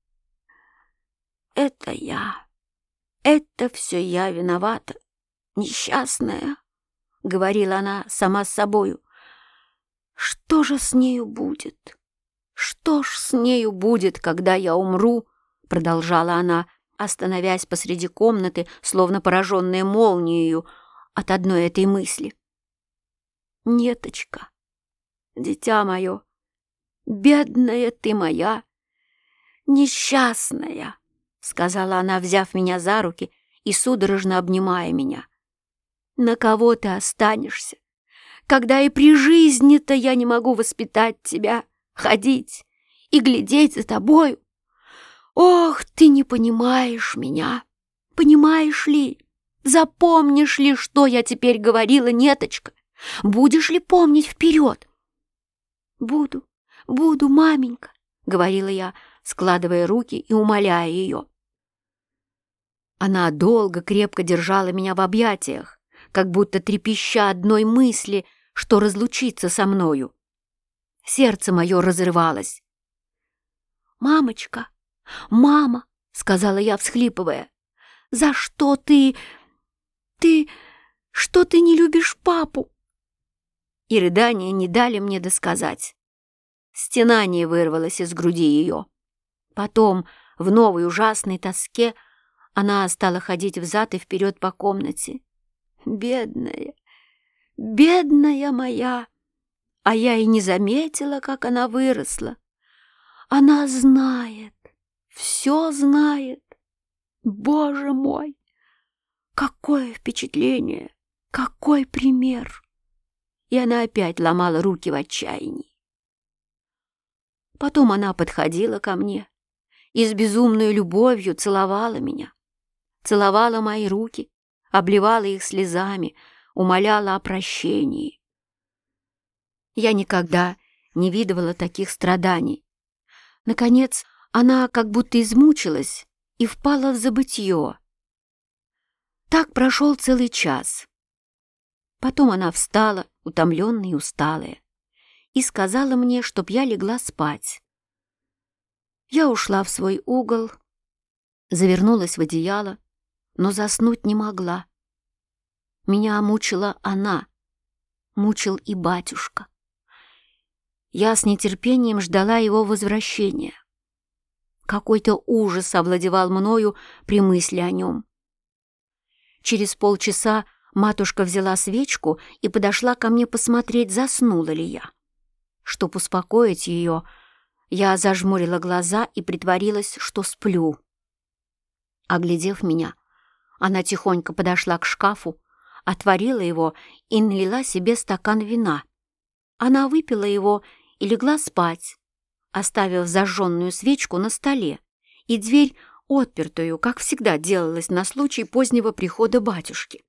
«Это я, это все я виновата, несчастная», — говорила она сама с собою. «Что же с нею будет? Что ж с нею будет, когда я умру?» — продолжала она, остановясь посреди комнаты, словно пораженная молнией от одной этой мысли. «Неточка, дитя мое, бедная ты моя, несчастная!» — сказала она, взяв меня за руки и судорожно обнимая меня. «На кого ты останешься, когда и при жизни-то я не могу воспитать тебя, ходить и глядеть за тобою? Ох, ты не понимаешь меня, понимаешь ли? Запомнишь ли, что я теперь говорила, неточка? Будешь ли помнить вперед?» «Буду, буду, маменька», — говорила я, складывая руки и умоляя ее. Она долго крепко держала меня в объятиях, как будто трепеща одной мысли, что разлучиться со мною. Сердце мое разрывалось. «Мамочка, мама!» — сказала я, всхлипывая. «За что ты... ты... что ты не любишь папу?» И рыдания не дали мне досказать. Стенание вырвалось из груди ее. Потом, в новой ужасной тоске, она стала ходить взад и вперед по комнате. Бедная, бедная моя! А я и не заметила, как она выросла. Она знает, все знает. Боже мой! Какое впечатление! Какой пример! И она опять ломала руки в отчаянии. Потом она подходила ко мне и с безумной любовью целовала меня целовала мои руки, обливала их слезами, умоляла о прощении. Я никогда не видывала таких страданий. Наконец, она как будто измучилась и впала в забытье. Так прошел целый час. Потом она встала, утомленная и усталая, и сказала мне, чтоб я легла спать. Я ушла в свой угол, завернулась в одеяло но заснуть не могла. Меня мучила она, мучил и батюшка. Я с нетерпением ждала его возвращения. Какой-то ужас овладевал мною при мысли о нем. Через полчаса матушка взяла свечку и подошла ко мне посмотреть, заснула ли я. Чтоб успокоить ее, я зажмурила глаза и притворилась, что сплю. Оглядев меня, она тихонько подошла к шкафу, отворила его и налила себе стакан вина. Она выпила его и легла спать, оставив зажженную свечку на столе и дверь отпертую, как всегда делалось на случай позднего прихода батюшки.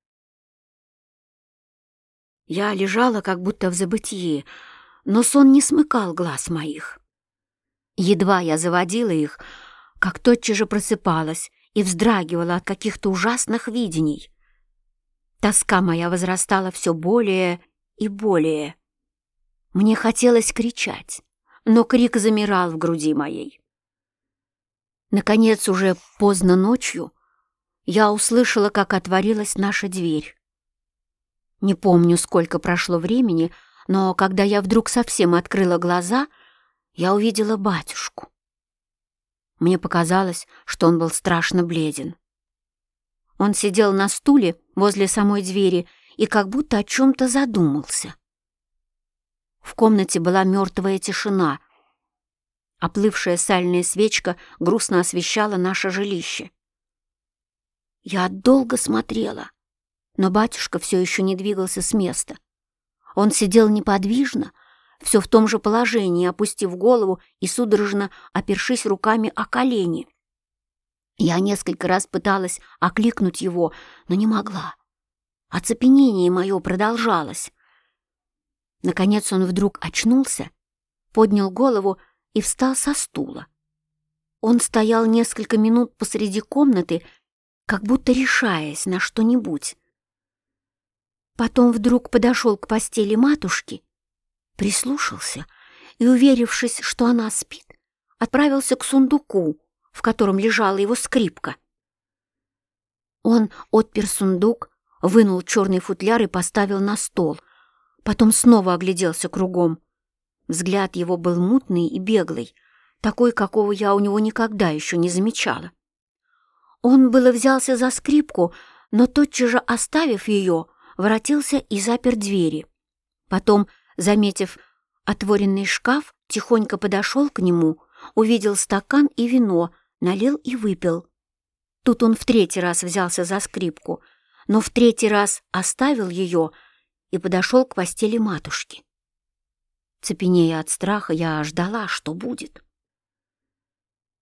Я лежала как будто в забытии, но сон не смыкал глаз моих. Едва я заводила их, как тотчас же просыпалась и вздрагивала от каких-то ужасных видений. Тоска моя возрастала все более и более. Мне хотелось кричать, но крик замирал в груди моей. Наконец, уже поздно ночью, я услышала, как отворилась наша дверь. Не помню, сколько прошло времени, но когда я вдруг совсем открыла глаза, я увидела батюшку. Мне показалось, что он был страшно бледен. Он сидел на стуле возле самой двери и как будто о чем-то задумался. В комнате была мертвая тишина. Оплывшая сальная свечка грустно освещала наше жилище. Я долго смотрела, но батюшка все еще не двигался с места. Он сидел неподвижно, все в том же положении, опустив голову и судорожно опершись руками о колени. Я несколько раз пыталась окликнуть его, но не могла. Оцепенение мое продолжалось. Наконец он вдруг очнулся, поднял голову и встал со стула. Он стоял несколько минут посреди комнаты, как будто решаясь на что-нибудь. Потом вдруг подошел к постели матушки, прислушался и, уверившись, что она спит, отправился к сундуку, в котором лежала его скрипка. Он отпер сундук, вынул черный футляр и поставил на стол — Потом снова огляделся кругом. Взгляд его был мутный и беглый, такой, какого я у него никогда еще не замечала. Он было взялся за скрипку, но тотчас же, оставив ее, воротился и запер двери. Потом, заметив отворенный шкаф, тихонько подошел к нему, увидел стакан и вино, налил и выпил. Тут он в третий раз взялся за скрипку, но в третий раз оставил ее — и подошел к постели матушки. Цепенея от страха, я ждала, что будет.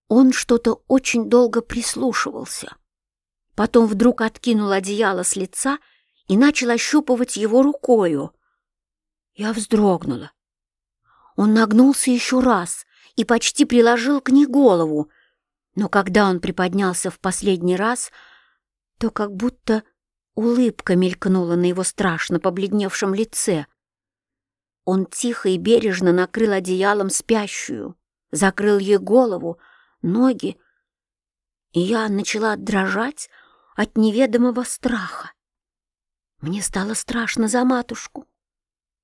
Он что-то очень долго прислушивался. Потом вдруг откинул одеяло с лица и начал ощупывать его рукою. Я вздрогнула. Он нагнулся еще раз и почти приложил к ней голову, но когда он приподнялся в последний раз, то как будто Улыбка мелькнула на его страшно побледневшем лице. Он тихо и бережно накрыл одеялом спящую, закрыл ей голову, ноги, и я начала дрожать от неведомого страха. Мне стало страшно за матушку.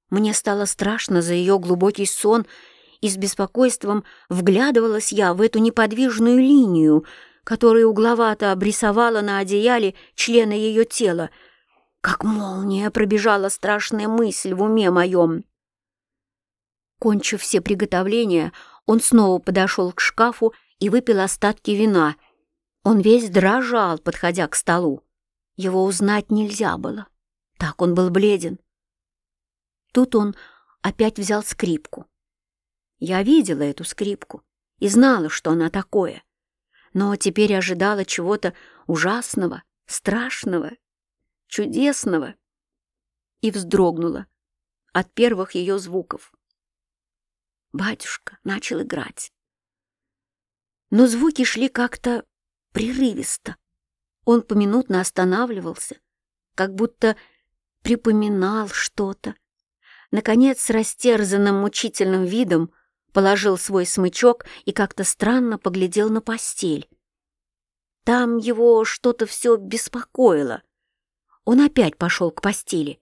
Мне стало страшно за ее глубокий сон, и с беспокойством вглядывалась я в эту неподвижную линию, которая угловато обрисовала на одеяле члены ее тела. Как молния пробежала страшная мысль в уме моем. Кончив все приготовления, он снова подошел к шкафу и выпил остатки вина. Он весь дрожал, подходя к столу. Его узнать нельзя было. Так он был бледен. Тут он опять взял скрипку. Я видела эту скрипку и знала, что она такое но теперь ожидала чего-то ужасного, страшного, чудесного и вздрогнула от первых ее звуков. Батюшка начал играть. Но звуки шли как-то прерывисто. Он поминутно останавливался, как будто припоминал что-то. Наконец, с растерзанным мучительным видом положил свой смычок и как-то странно поглядел на постель. Там его что-то все беспокоило. Он опять пошел к постели.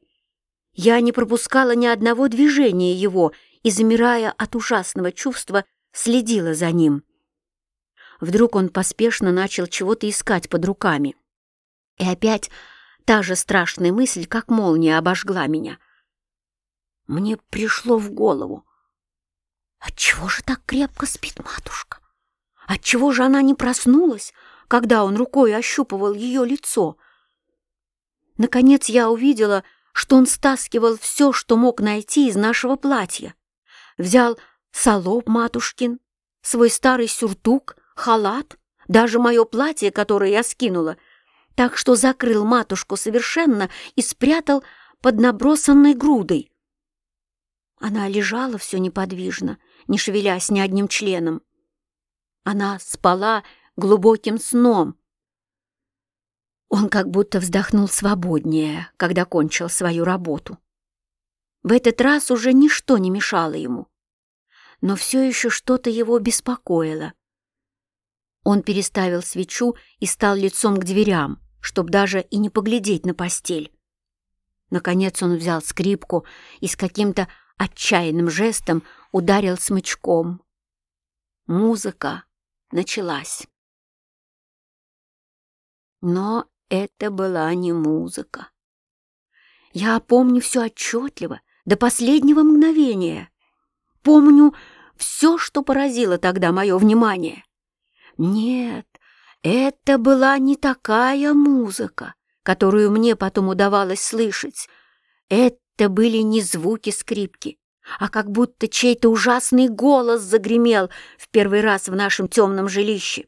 Я не пропускала ни одного движения его и, замирая от ужасного чувства, следила за ним. Вдруг он поспешно начал чего-то искать под руками. И опять та же страшная мысль, как молния, обожгла меня. Мне пришло в голову, Отчего же так крепко спит матушка? Отчего же она не проснулась, когда он рукой ощупывал ее лицо? Наконец я увидела, что он стаскивал все, что мог найти из нашего платья. Взял солоб матушкин, свой старый сюртук, халат, даже мое платье, которое я скинула, так что закрыл матушку совершенно и спрятал под набросанной грудой. Она лежала все неподвижно, не шевелясь ни одним членом. Она спала глубоким сном. Он как будто вздохнул свободнее, когда кончил свою работу. В этот раз уже ничто не мешало ему, но все еще что-то его беспокоило. Он переставил свечу и стал лицом к дверям, чтоб даже и не поглядеть на постель. Наконец он взял скрипку и с каким-то отчаянным жестом ударил смычком. Музыка началась. Но это была не музыка. Я помню все отчетливо, до последнего мгновения. Помню все, что поразило тогда мое внимание. Нет, это была не такая музыка, которую мне потом удавалось слышать. Это были не звуки скрипки, а как будто чей-то ужасный голос загремел в первый раз в нашем темном жилище.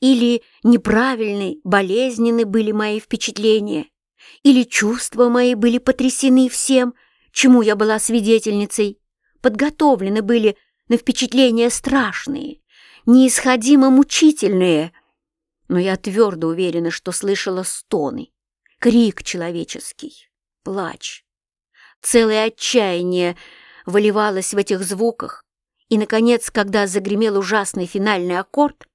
Или неправильные, болезненны были мои впечатления, или чувства мои были потрясены всем, чему я была свидетельницей, подготовлены были на впечатления страшные, неисходимо мучительные. Но я твердо уверена, что слышала стоны, крик человеческий, плач. Целое отчаяние выливалось в этих звуках, и, наконец, когда загремел ужасный финальный аккорд,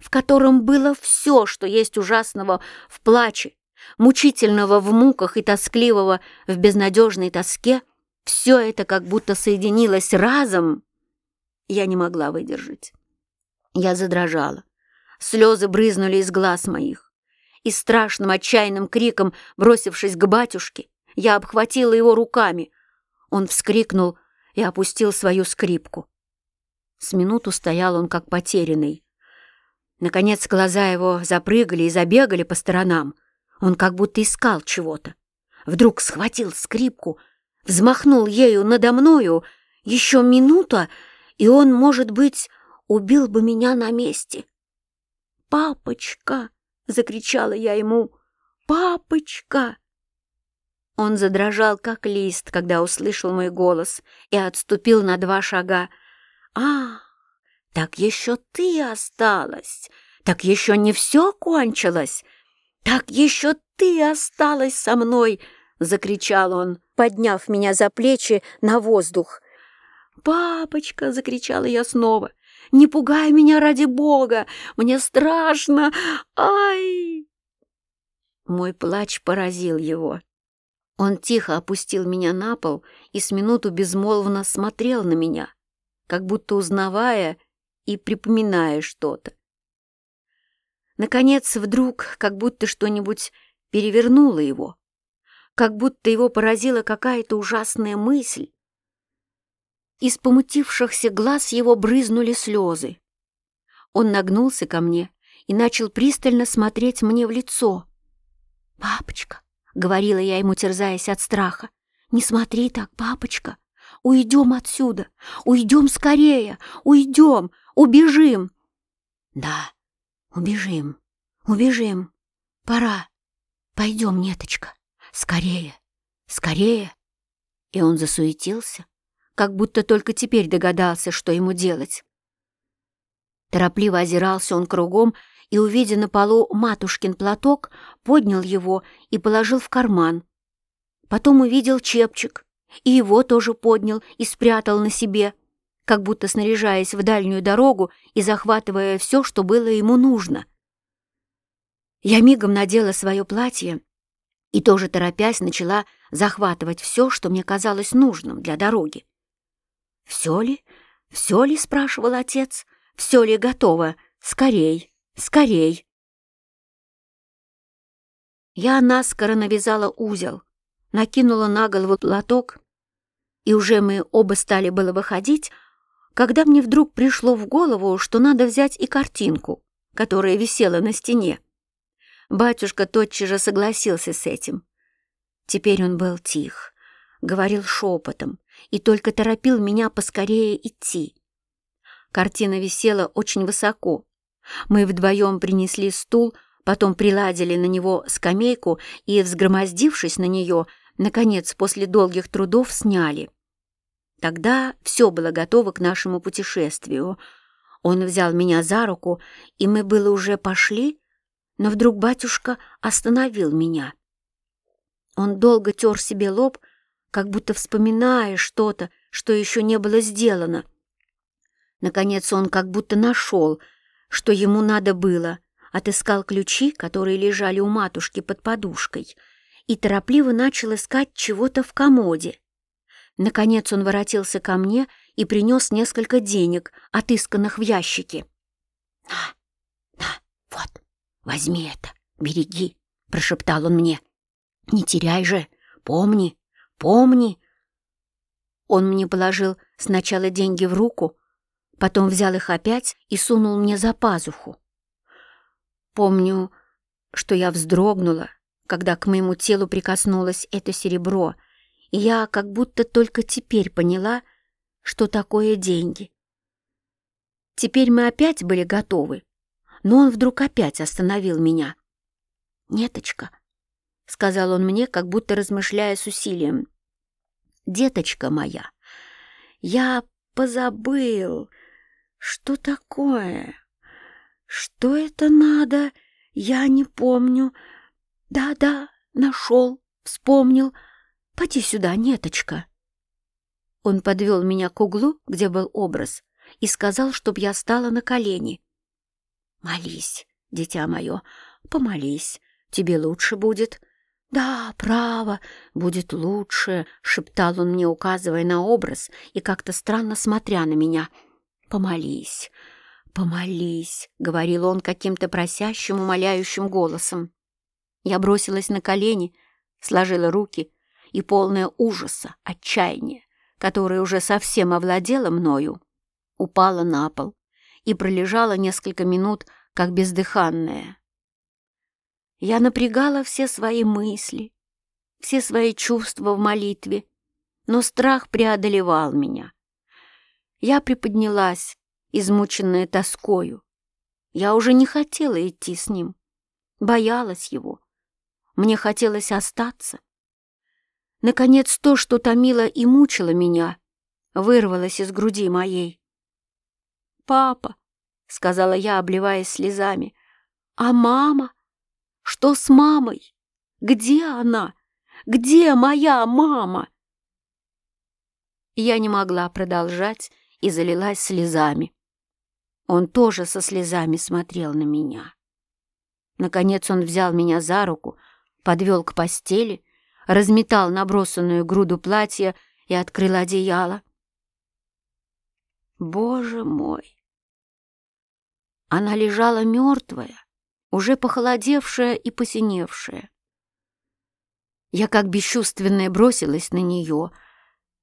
в котором было все, что есть ужасного в плаче, мучительного в муках и тоскливого в безнадежной тоске, все это как будто соединилось разом, я не могла выдержать. Я задрожала. Слезы брызнули из глаз моих. И страшным отчаянным криком, бросившись к батюшке, я обхватила его руками. Он вскрикнул и опустил свою скрипку. С минуту стоял он как потерянный. Наконец глаза его запрыгали и забегали по сторонам. Он как будто искал чего-то. Вдруг схватил скрипку, взмахнул ею надо мною. Еще минута, и он, может быть, убил бы меня на месте. «Папочка!» — закричала я ему. «Папочка!» Он задрожал, как лист, когда услышал мой голос, и отступил на два шага. «А, так еще ты осталась! Так еще не все кончилось! Так еще ты осталась со мной!» — закричал он, подняв меня за плечи на воздух. «Папочка!» — закричала я снова. «Не пугай меня ради бога! Мне страшно! Ай!» Мой плач поразил его. Он тихо опустил меня на пол и с минуту безмолвно смотрел на меня, как будто узнавая и припоминая что-то. Наконец, вдруг, как будто что-нибудь перевернуло его, как будто его поразила какая-то ужасная мысль, из помутившихся глаз его брызнули слезы. Он нагнулся ко мне и начал пристально смотреть мне в лицо. «Папочка», — говорила я ему, терзаясь от страха, — «не смотри так, папочка. Уйдем отсюда, уйдем скорее, уйдем, убежим». «Да, убежим, убежим. Пора. Пойдем, неточка, скорее, скорее». И он засуетился, как будто только теперь догадался, что ему делать. Торопливо озирался он кругом и, увидя на полу матушкин платок, поднял его и положил в карман. Потом увидел чепчик, и его тоже поднял и спрятал на себе, как будто снаряжаясь в дальнюю дорогу и захватывая все, что было ему нужно. Я мигом надела свое платье и тоже торопясь начала захватывать все, что мне казалось нужным для дороги. «Все ли? Все ли?» — спрашивал отец. «Все ли готово? Скорей, скорей!» Я наскоро навязала узел, накинула на голову платок, и уже мы оба стали было выходить, когда мне вдруг пришло в голову, что надо взять и картинку, которая висела на стене. Батюшка тотчас же согласился с этим. Теперь он был тих, говорил шепотом, и только торопил меня поскорее идти. Картина висела очень высоко. Мы вдвоем принесли стул, потом приладили на него скамейку и, взгромоздившись на нее, наконец, после долгих трудов сняли. Тогда все было готово к нашему путешествию. Он взял меня за руку, и мы было уже пошли, но вдруг батюшка остановил меня. Он долго тер себе лоб, как будто вспоминая что-то, что еще не было сделано. Наконец он как будто нашел, что ему надо было, отыскал ключи, которые лежали у матушки под подушкой, и торопливо начал искать чего-то в комоде. Наконец он воротился ко мне и принес несколько денег, отысканных в ящике. «На, на, вот, возьми это, береги», — прошептал он мне. «Не теряй же, помни, помни». Он мне положил сначала деньги в руку, потом взял их опять и сунул мне за пазуху. Помню, что я вздрогнула, когда к моему телу прикоснулось это серебро, и я как будто только теперь поняла, что такое деньги. Теперь мы опять были готовы, но он вдруг опять остановил меня. «Неточка», — сказал он мне, как будто размышляя с усилием, — «деточка моя, я позабыл, что такое, что это надо, я не помню. Да-да, нашел, вспомнил. Поди сюда, неточка». Он подвел меня к углу, где был образ, и сказал, чтоб я стала на колени. «Молись, дитя мое, помолись, тебе лучше будет». «Да, право, будет лучше», — шептал он мне, указывая на образ и как-то странно смотря на меня. «Помолись, помолись», — говорил он каким-то просящим, умоляющим голосом. Я бросилась на колени, сложила руки и, полная ужаса, отчаяния, которое уже совсем овладело мною, упала на пол и пролежала несколько минут, как бездыханная. Я напрягала все свои мысли, все свои чувства в молитве, но страх преодолевал меня. Я приподнялась, измученная тоскою. Я уже не хотела идти с ним, боялась его. Мне хотелось остаться. Наконец, то, что томило и мучило меня, вырвалось из груди моей. «Папа», — сказала я, обливаясь слезами, — «а мама? Что с мамой? Где она? Где моя мама?» Я не могла продолжать и залилась слезами. Он тоже со слезами смотрел на меня. Наконец он взял меня за руку, подвел к постели разметал набросанную груду платья и открыл одеяло. Боже мой! Она лежала мертвая, уже похолодевшая и посиневшая. Я как бесчувственная бросилась на нее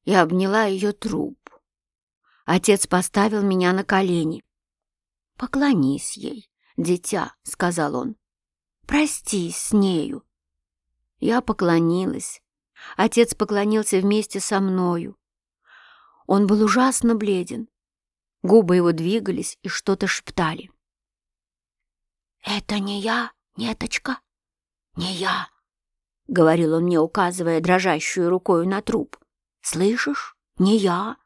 и обняла ее труп. Отец поставил меня на колени. «Поклонись ей, дитя», — сказал он. «Простись с нею, я поклонилась. Отец поклонился вместе со мною. Он был ужасно бледен. Губы его двигались и что-то шептали. «Это не я, неточка, не я», — говорил он мне, указывая дрожащую рукою на труп. «Слышишь? Не я.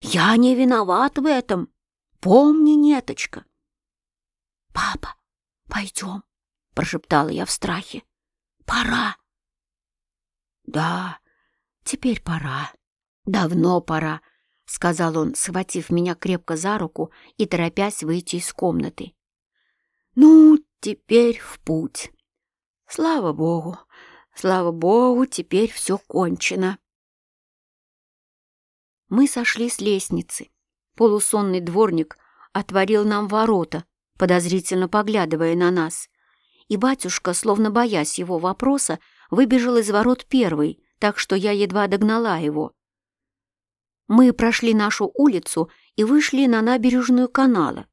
Я не виноват в этом. Помни, неточка». «Папа, пойдем», — прошептала я в страхе. Пора. Да, теперь пора. Давно пора, сказал он, схватив меня крепко за руку и торопясь выйти из комнаты. Ну, теперь в путь. Слава богу, слава богу, теперь все кончено. Мы сошли с лестницы. Полусонный дворник отворил нам ворота, подозрительно поглядывая на нас и батюшка, словно боясь его вопроса, выбежал из ворот первый, так что я едва догнала его. Мы прошли нашу улицу и вышли на набережную канала.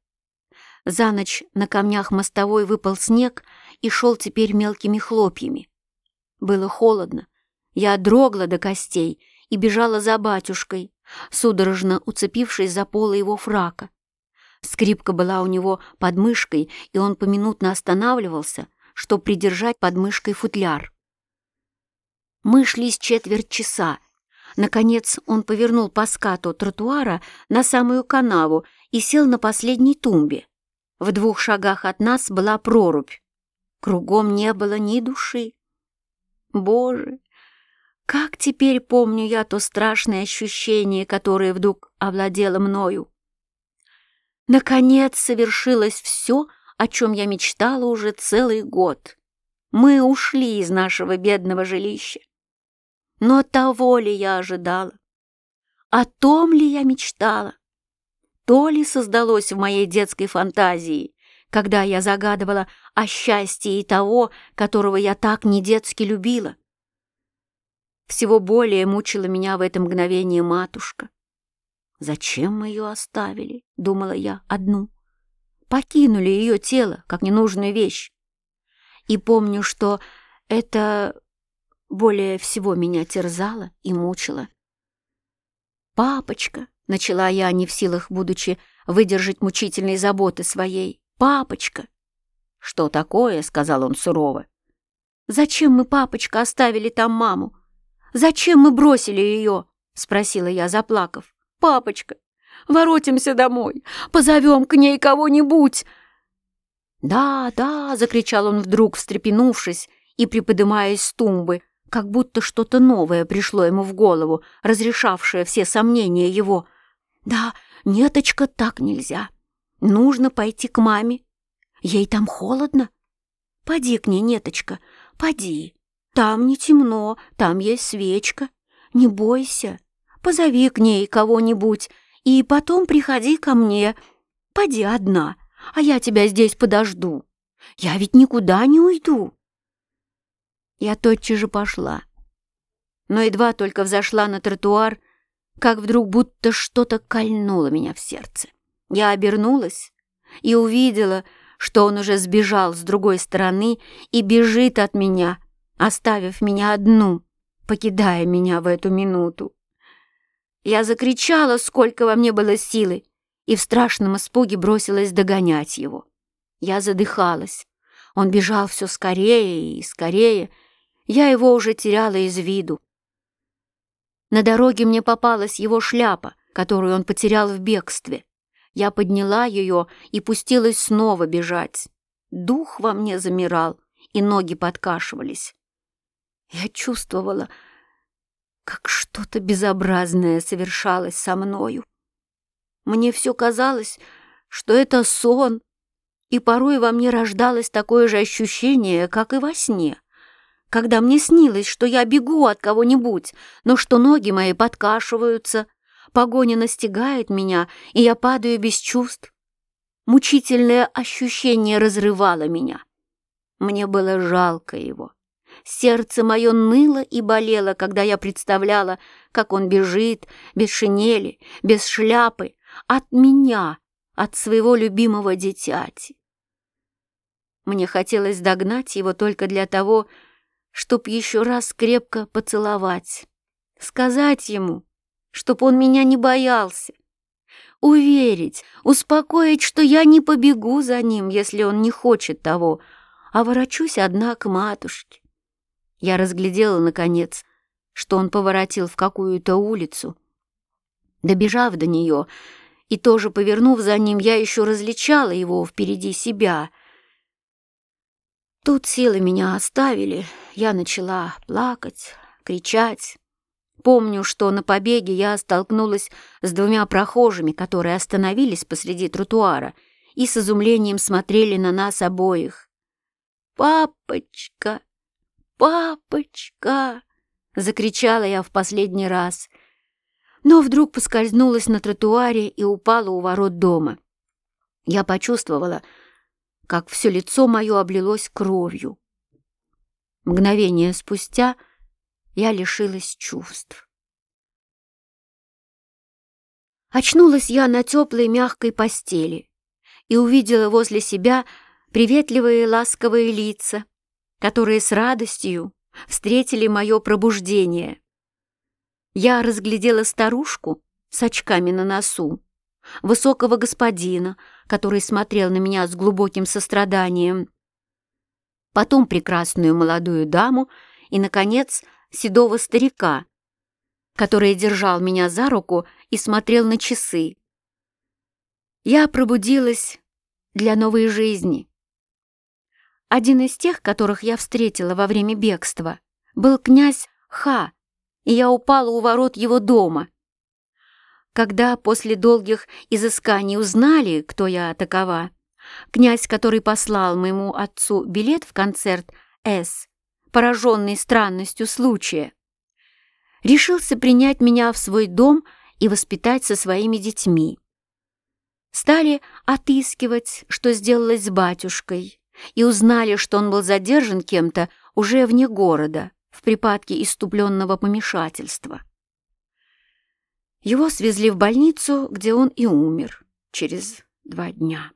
За ночь на камнях мостовой выпал снег и шел теперь мелкими хлопьями. Было холодно, я дрогла до костей и бежала за батюшкой, судорожно уцепившись за полы его фрака. Скрипка была у него под мышкой, и он поминутно останавливался, чтобы придержать под мышкой футляр. Мы шли с четверть часа. Наконец он повернул по скату тротуара на самую канаву и сел на последней тумбе. В двух шагах от нас была прорубь. Кругом не было ни души. Боже, как теперь помню я то страшное ощущение, которое вдруг овладело мною. Наконец совершилось все, о чем я мечтала уже целый год. Мы ушли из нашего бедного жилища. Но того ли я ожидала? О том ли я мечтала? То ли создалось в моей детской фантазии, когда я загадывала о счастье и того, которого я так недетски любила? Всего более мучила меня в это мгновение матушка. «Зачем мы ее оставили?» — думала я одну. «Покинули ее тело, как ненужную вещь. И помню, что это более всего меня терзало и мучило. «Папочка!» — начала я, не в силах, будучи, выдержать мучительные заботы своей. «Папочка!» «Что такое?» — сказал он сурово. «Зачем мы, папочка, оставили там маму? Зачем мы бросили ее?» — спросила я, заплакав. «Папочка, воротимся домой, позовем к ней кого-нибудь!» «Да, да!» — закричал он вдруг, встрепенувшись и приподымаясь с тумбы, как будто что-то новое пришло ему в голову, разрешавшее все сомнения его. «Да, неточка, так нельзя. Нужно пойти к маме. Ей там холодно. Поди к ней, неточка, поди. Там не темно, там есть свечка. Не бойся. Позови к ней кого-нибудь и потом приходи ко мне. Поди одна, а я тебя здесь подожду. Я ведь никуда не уйду». Я тотчас же пошла. Но едва только взошла на тротуар, как вдруг будто что-то кольнуло меня в сердце. Я обернулась и увидела, что он уже сбежал с другой стороны и бежит от меня, оставив меня одну, покидая меня в эту минуту. Я закричала, сколько во мне было силы, и в страшном испуге бросилась догонять его. Я задыхалась. Он бежал все скорее и скорее, я его уже теряла из виду. На дороге мне попалась его шляпа, которую он потерял в бегстве. Я подняла ее и пустилась снова бежать. Дух во мне замирал, и ноги подкашивались. Я чувствовала, как что-то безобразное совершалось со мною. Мне все казалось, что это сон, и порой во мне рождалось такое же ощущение, как и во сне когда мне снилось, что я бегу от кого-нибудь, но что ноги мои подкашиваются, погоня настигает меня, и я падаю без чувств. Мучительное ощущение разрывало меня. Мне было жалко его. Сердце мое ныло и болело, когда я представляла, как он бежит, без шинели, без шляпы, от меня, от своего любимого дитяти. Мне хотелось догнать его только для того, чтоб еще раз крепко поцеловать, сказать ему, чтоб он меня не боялся, уверить, успокоить, что я не побегу за ним, если он не хочет того, а ворочусь одна к матушке. Я разглядела, наконец, что он поворотил в какую-то улицу. Добежав до нее и тоже повернув за ним, я еще различала его впереди себя — Тут силы меня оставили, я начала плакать, кричать. Помню, что на побеге я столкнулась с двумя прохожими, которые остановились посреди тротуара и с изумлением смотрели на нас обоих. «Папочка! Папочка!» — закричала я в последний раз. Но вдруг поскользнулась на тротуаре и упала у ворот дома. Я почувствовала, как все лицо мое облилось кровью. Мгновение спустя я лишилась чувств. Очнулась я на теплой мягкой постели и увидела возле себя приветливые ласковые лица, которые с радостью встретили мое пробуждение. Я разглядела старушку с очками на носу, высокого господина, который смотрел на меня с глубоким состраданием, потом прекрасную молодую даму и, наконец, седого старика, который держал меня за руку и смотрел на часы. Я пробудилась для новой жизни. Один из тех, которых я встретила во время бегства, был князь Ха, и я упала у ворот его дома — Когда после долгих изысканий узнали, кто я такова, князь, который послал моему отцу билет в концерт «С», пораженный странностью случая, решился принять меня в свой дом и воспитать со своими детьми. Стали отыскивать, что сделалось с батюшкой, и узнали, что он был задержан кем-то уже вне города в припадке иступленного помешательства. Его свезли в больницу, где он и умер через два дня.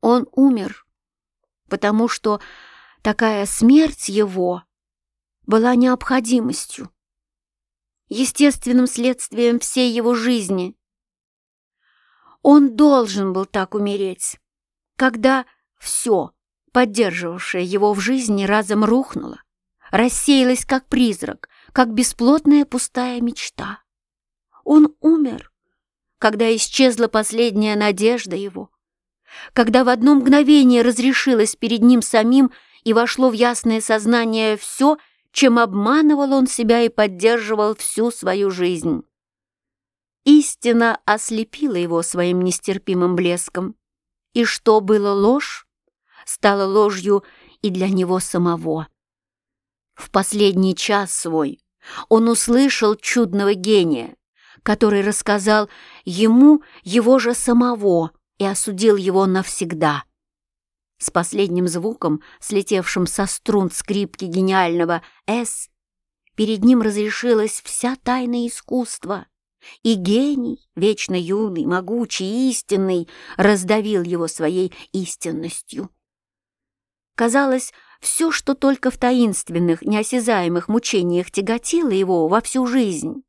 Он умер, потому что такая смерть его была необходимостью, естественным следствием всей его жизни. Он должен был так умереть, когда все, поддерживавшее его в жизни, разом рухнуло, рассеялось как призрак, как бесплотная пустая мечта. Он умер, когда исчезла последняя надежда его, когда в одно мгновение разрешилось перед ним самим и вошло в ясное сознание все, чем обманывал он себя и поддерживал всю свою жизнь. Истина ослепила его своим нестерпимым блеском, и что было ложь, стало ложью и для него самого. В последний час свой он услышал чудного гения, который рассказал ему его же самого и осудил его навсегда. С последним звуком, слетевшим со струн скрипки гениального «С», перед ним разрешилась вся тайна искусства, и гений, вечно юный, могучий, истинный, раздавил его своей истинностью. Казалось, все, что только в таинственных, неосязаемых мучениях тяготило его во всю жизнь,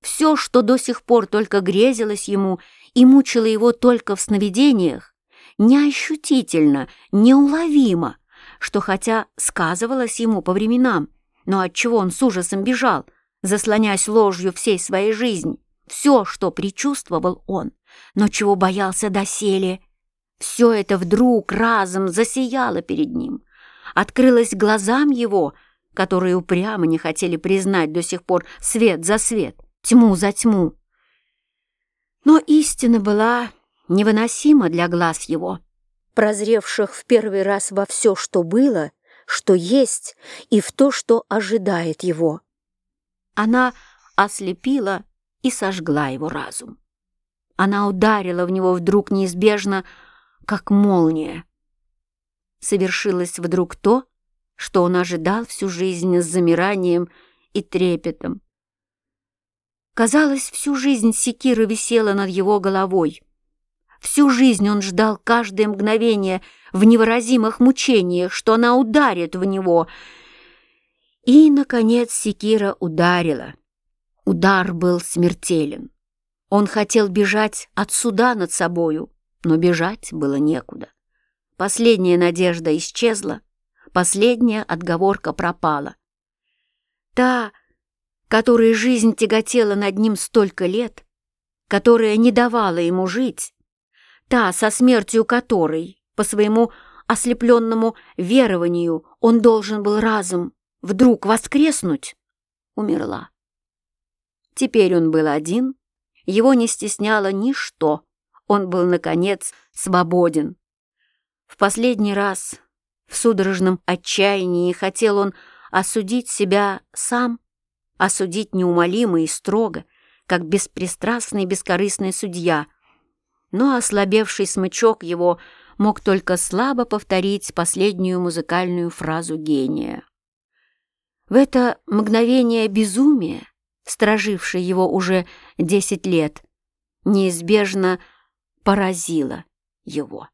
все, что до сих пор только грезилось ему и мучило его только в сновидениях, неощутительно, неуловимо, что хотя сказывалось ему по временам, но от чего он с ужасом бежал, заслоняясь ложью всей своей жизни, все, что предчувствовал он, но чего боялся доселе, все это вдруг разом засияло перед ним, открылось глазам его, которые упрямо не хотели признать до сих пор свет за свет, тьму за тьму. Но истина была невыносима для глаз его, прозревших в первый раз во все, что было, что есть, и в то, что ожидает его. Она ослепила и сожгла его разум. Она ударила в него вдруг неизбежно, как молния. Совершилось вдруг то, что он ожидал всю жизнь с замиранием и трепетом. Казалось, всю жизнь секира висела над его головой. Всю жизнь он ждал каждое мгновение в невыразимых мучениях, что она ударит в него. И, наконец, секира ударила. Удар был смертелен. Он хотел бежать от суда над собою, но бежать было некуда. Последняя надежда исчезла, последняя отговорка пропала. Та, которой жизнь тяготела над ним столько лет, которая не давала ему жить, та, со смертью которой, по своему ослепленному верованию, он должен был разом вдруг воскреснуть, умерла. Теперь он был один, его не стесняло ничто, он был, наконец, свободен. В последний раз, в судорожном отчаянии, хотел он осудить себя сам осудить неумолимо и строго, как беспристрастный бескорыстный судья, но ослабевший смычок его мог только слабо повторить последнюю музыкальную фразу гения. В это мгновение безумия, стражившее его уже десять лет, неизбежно поразило его.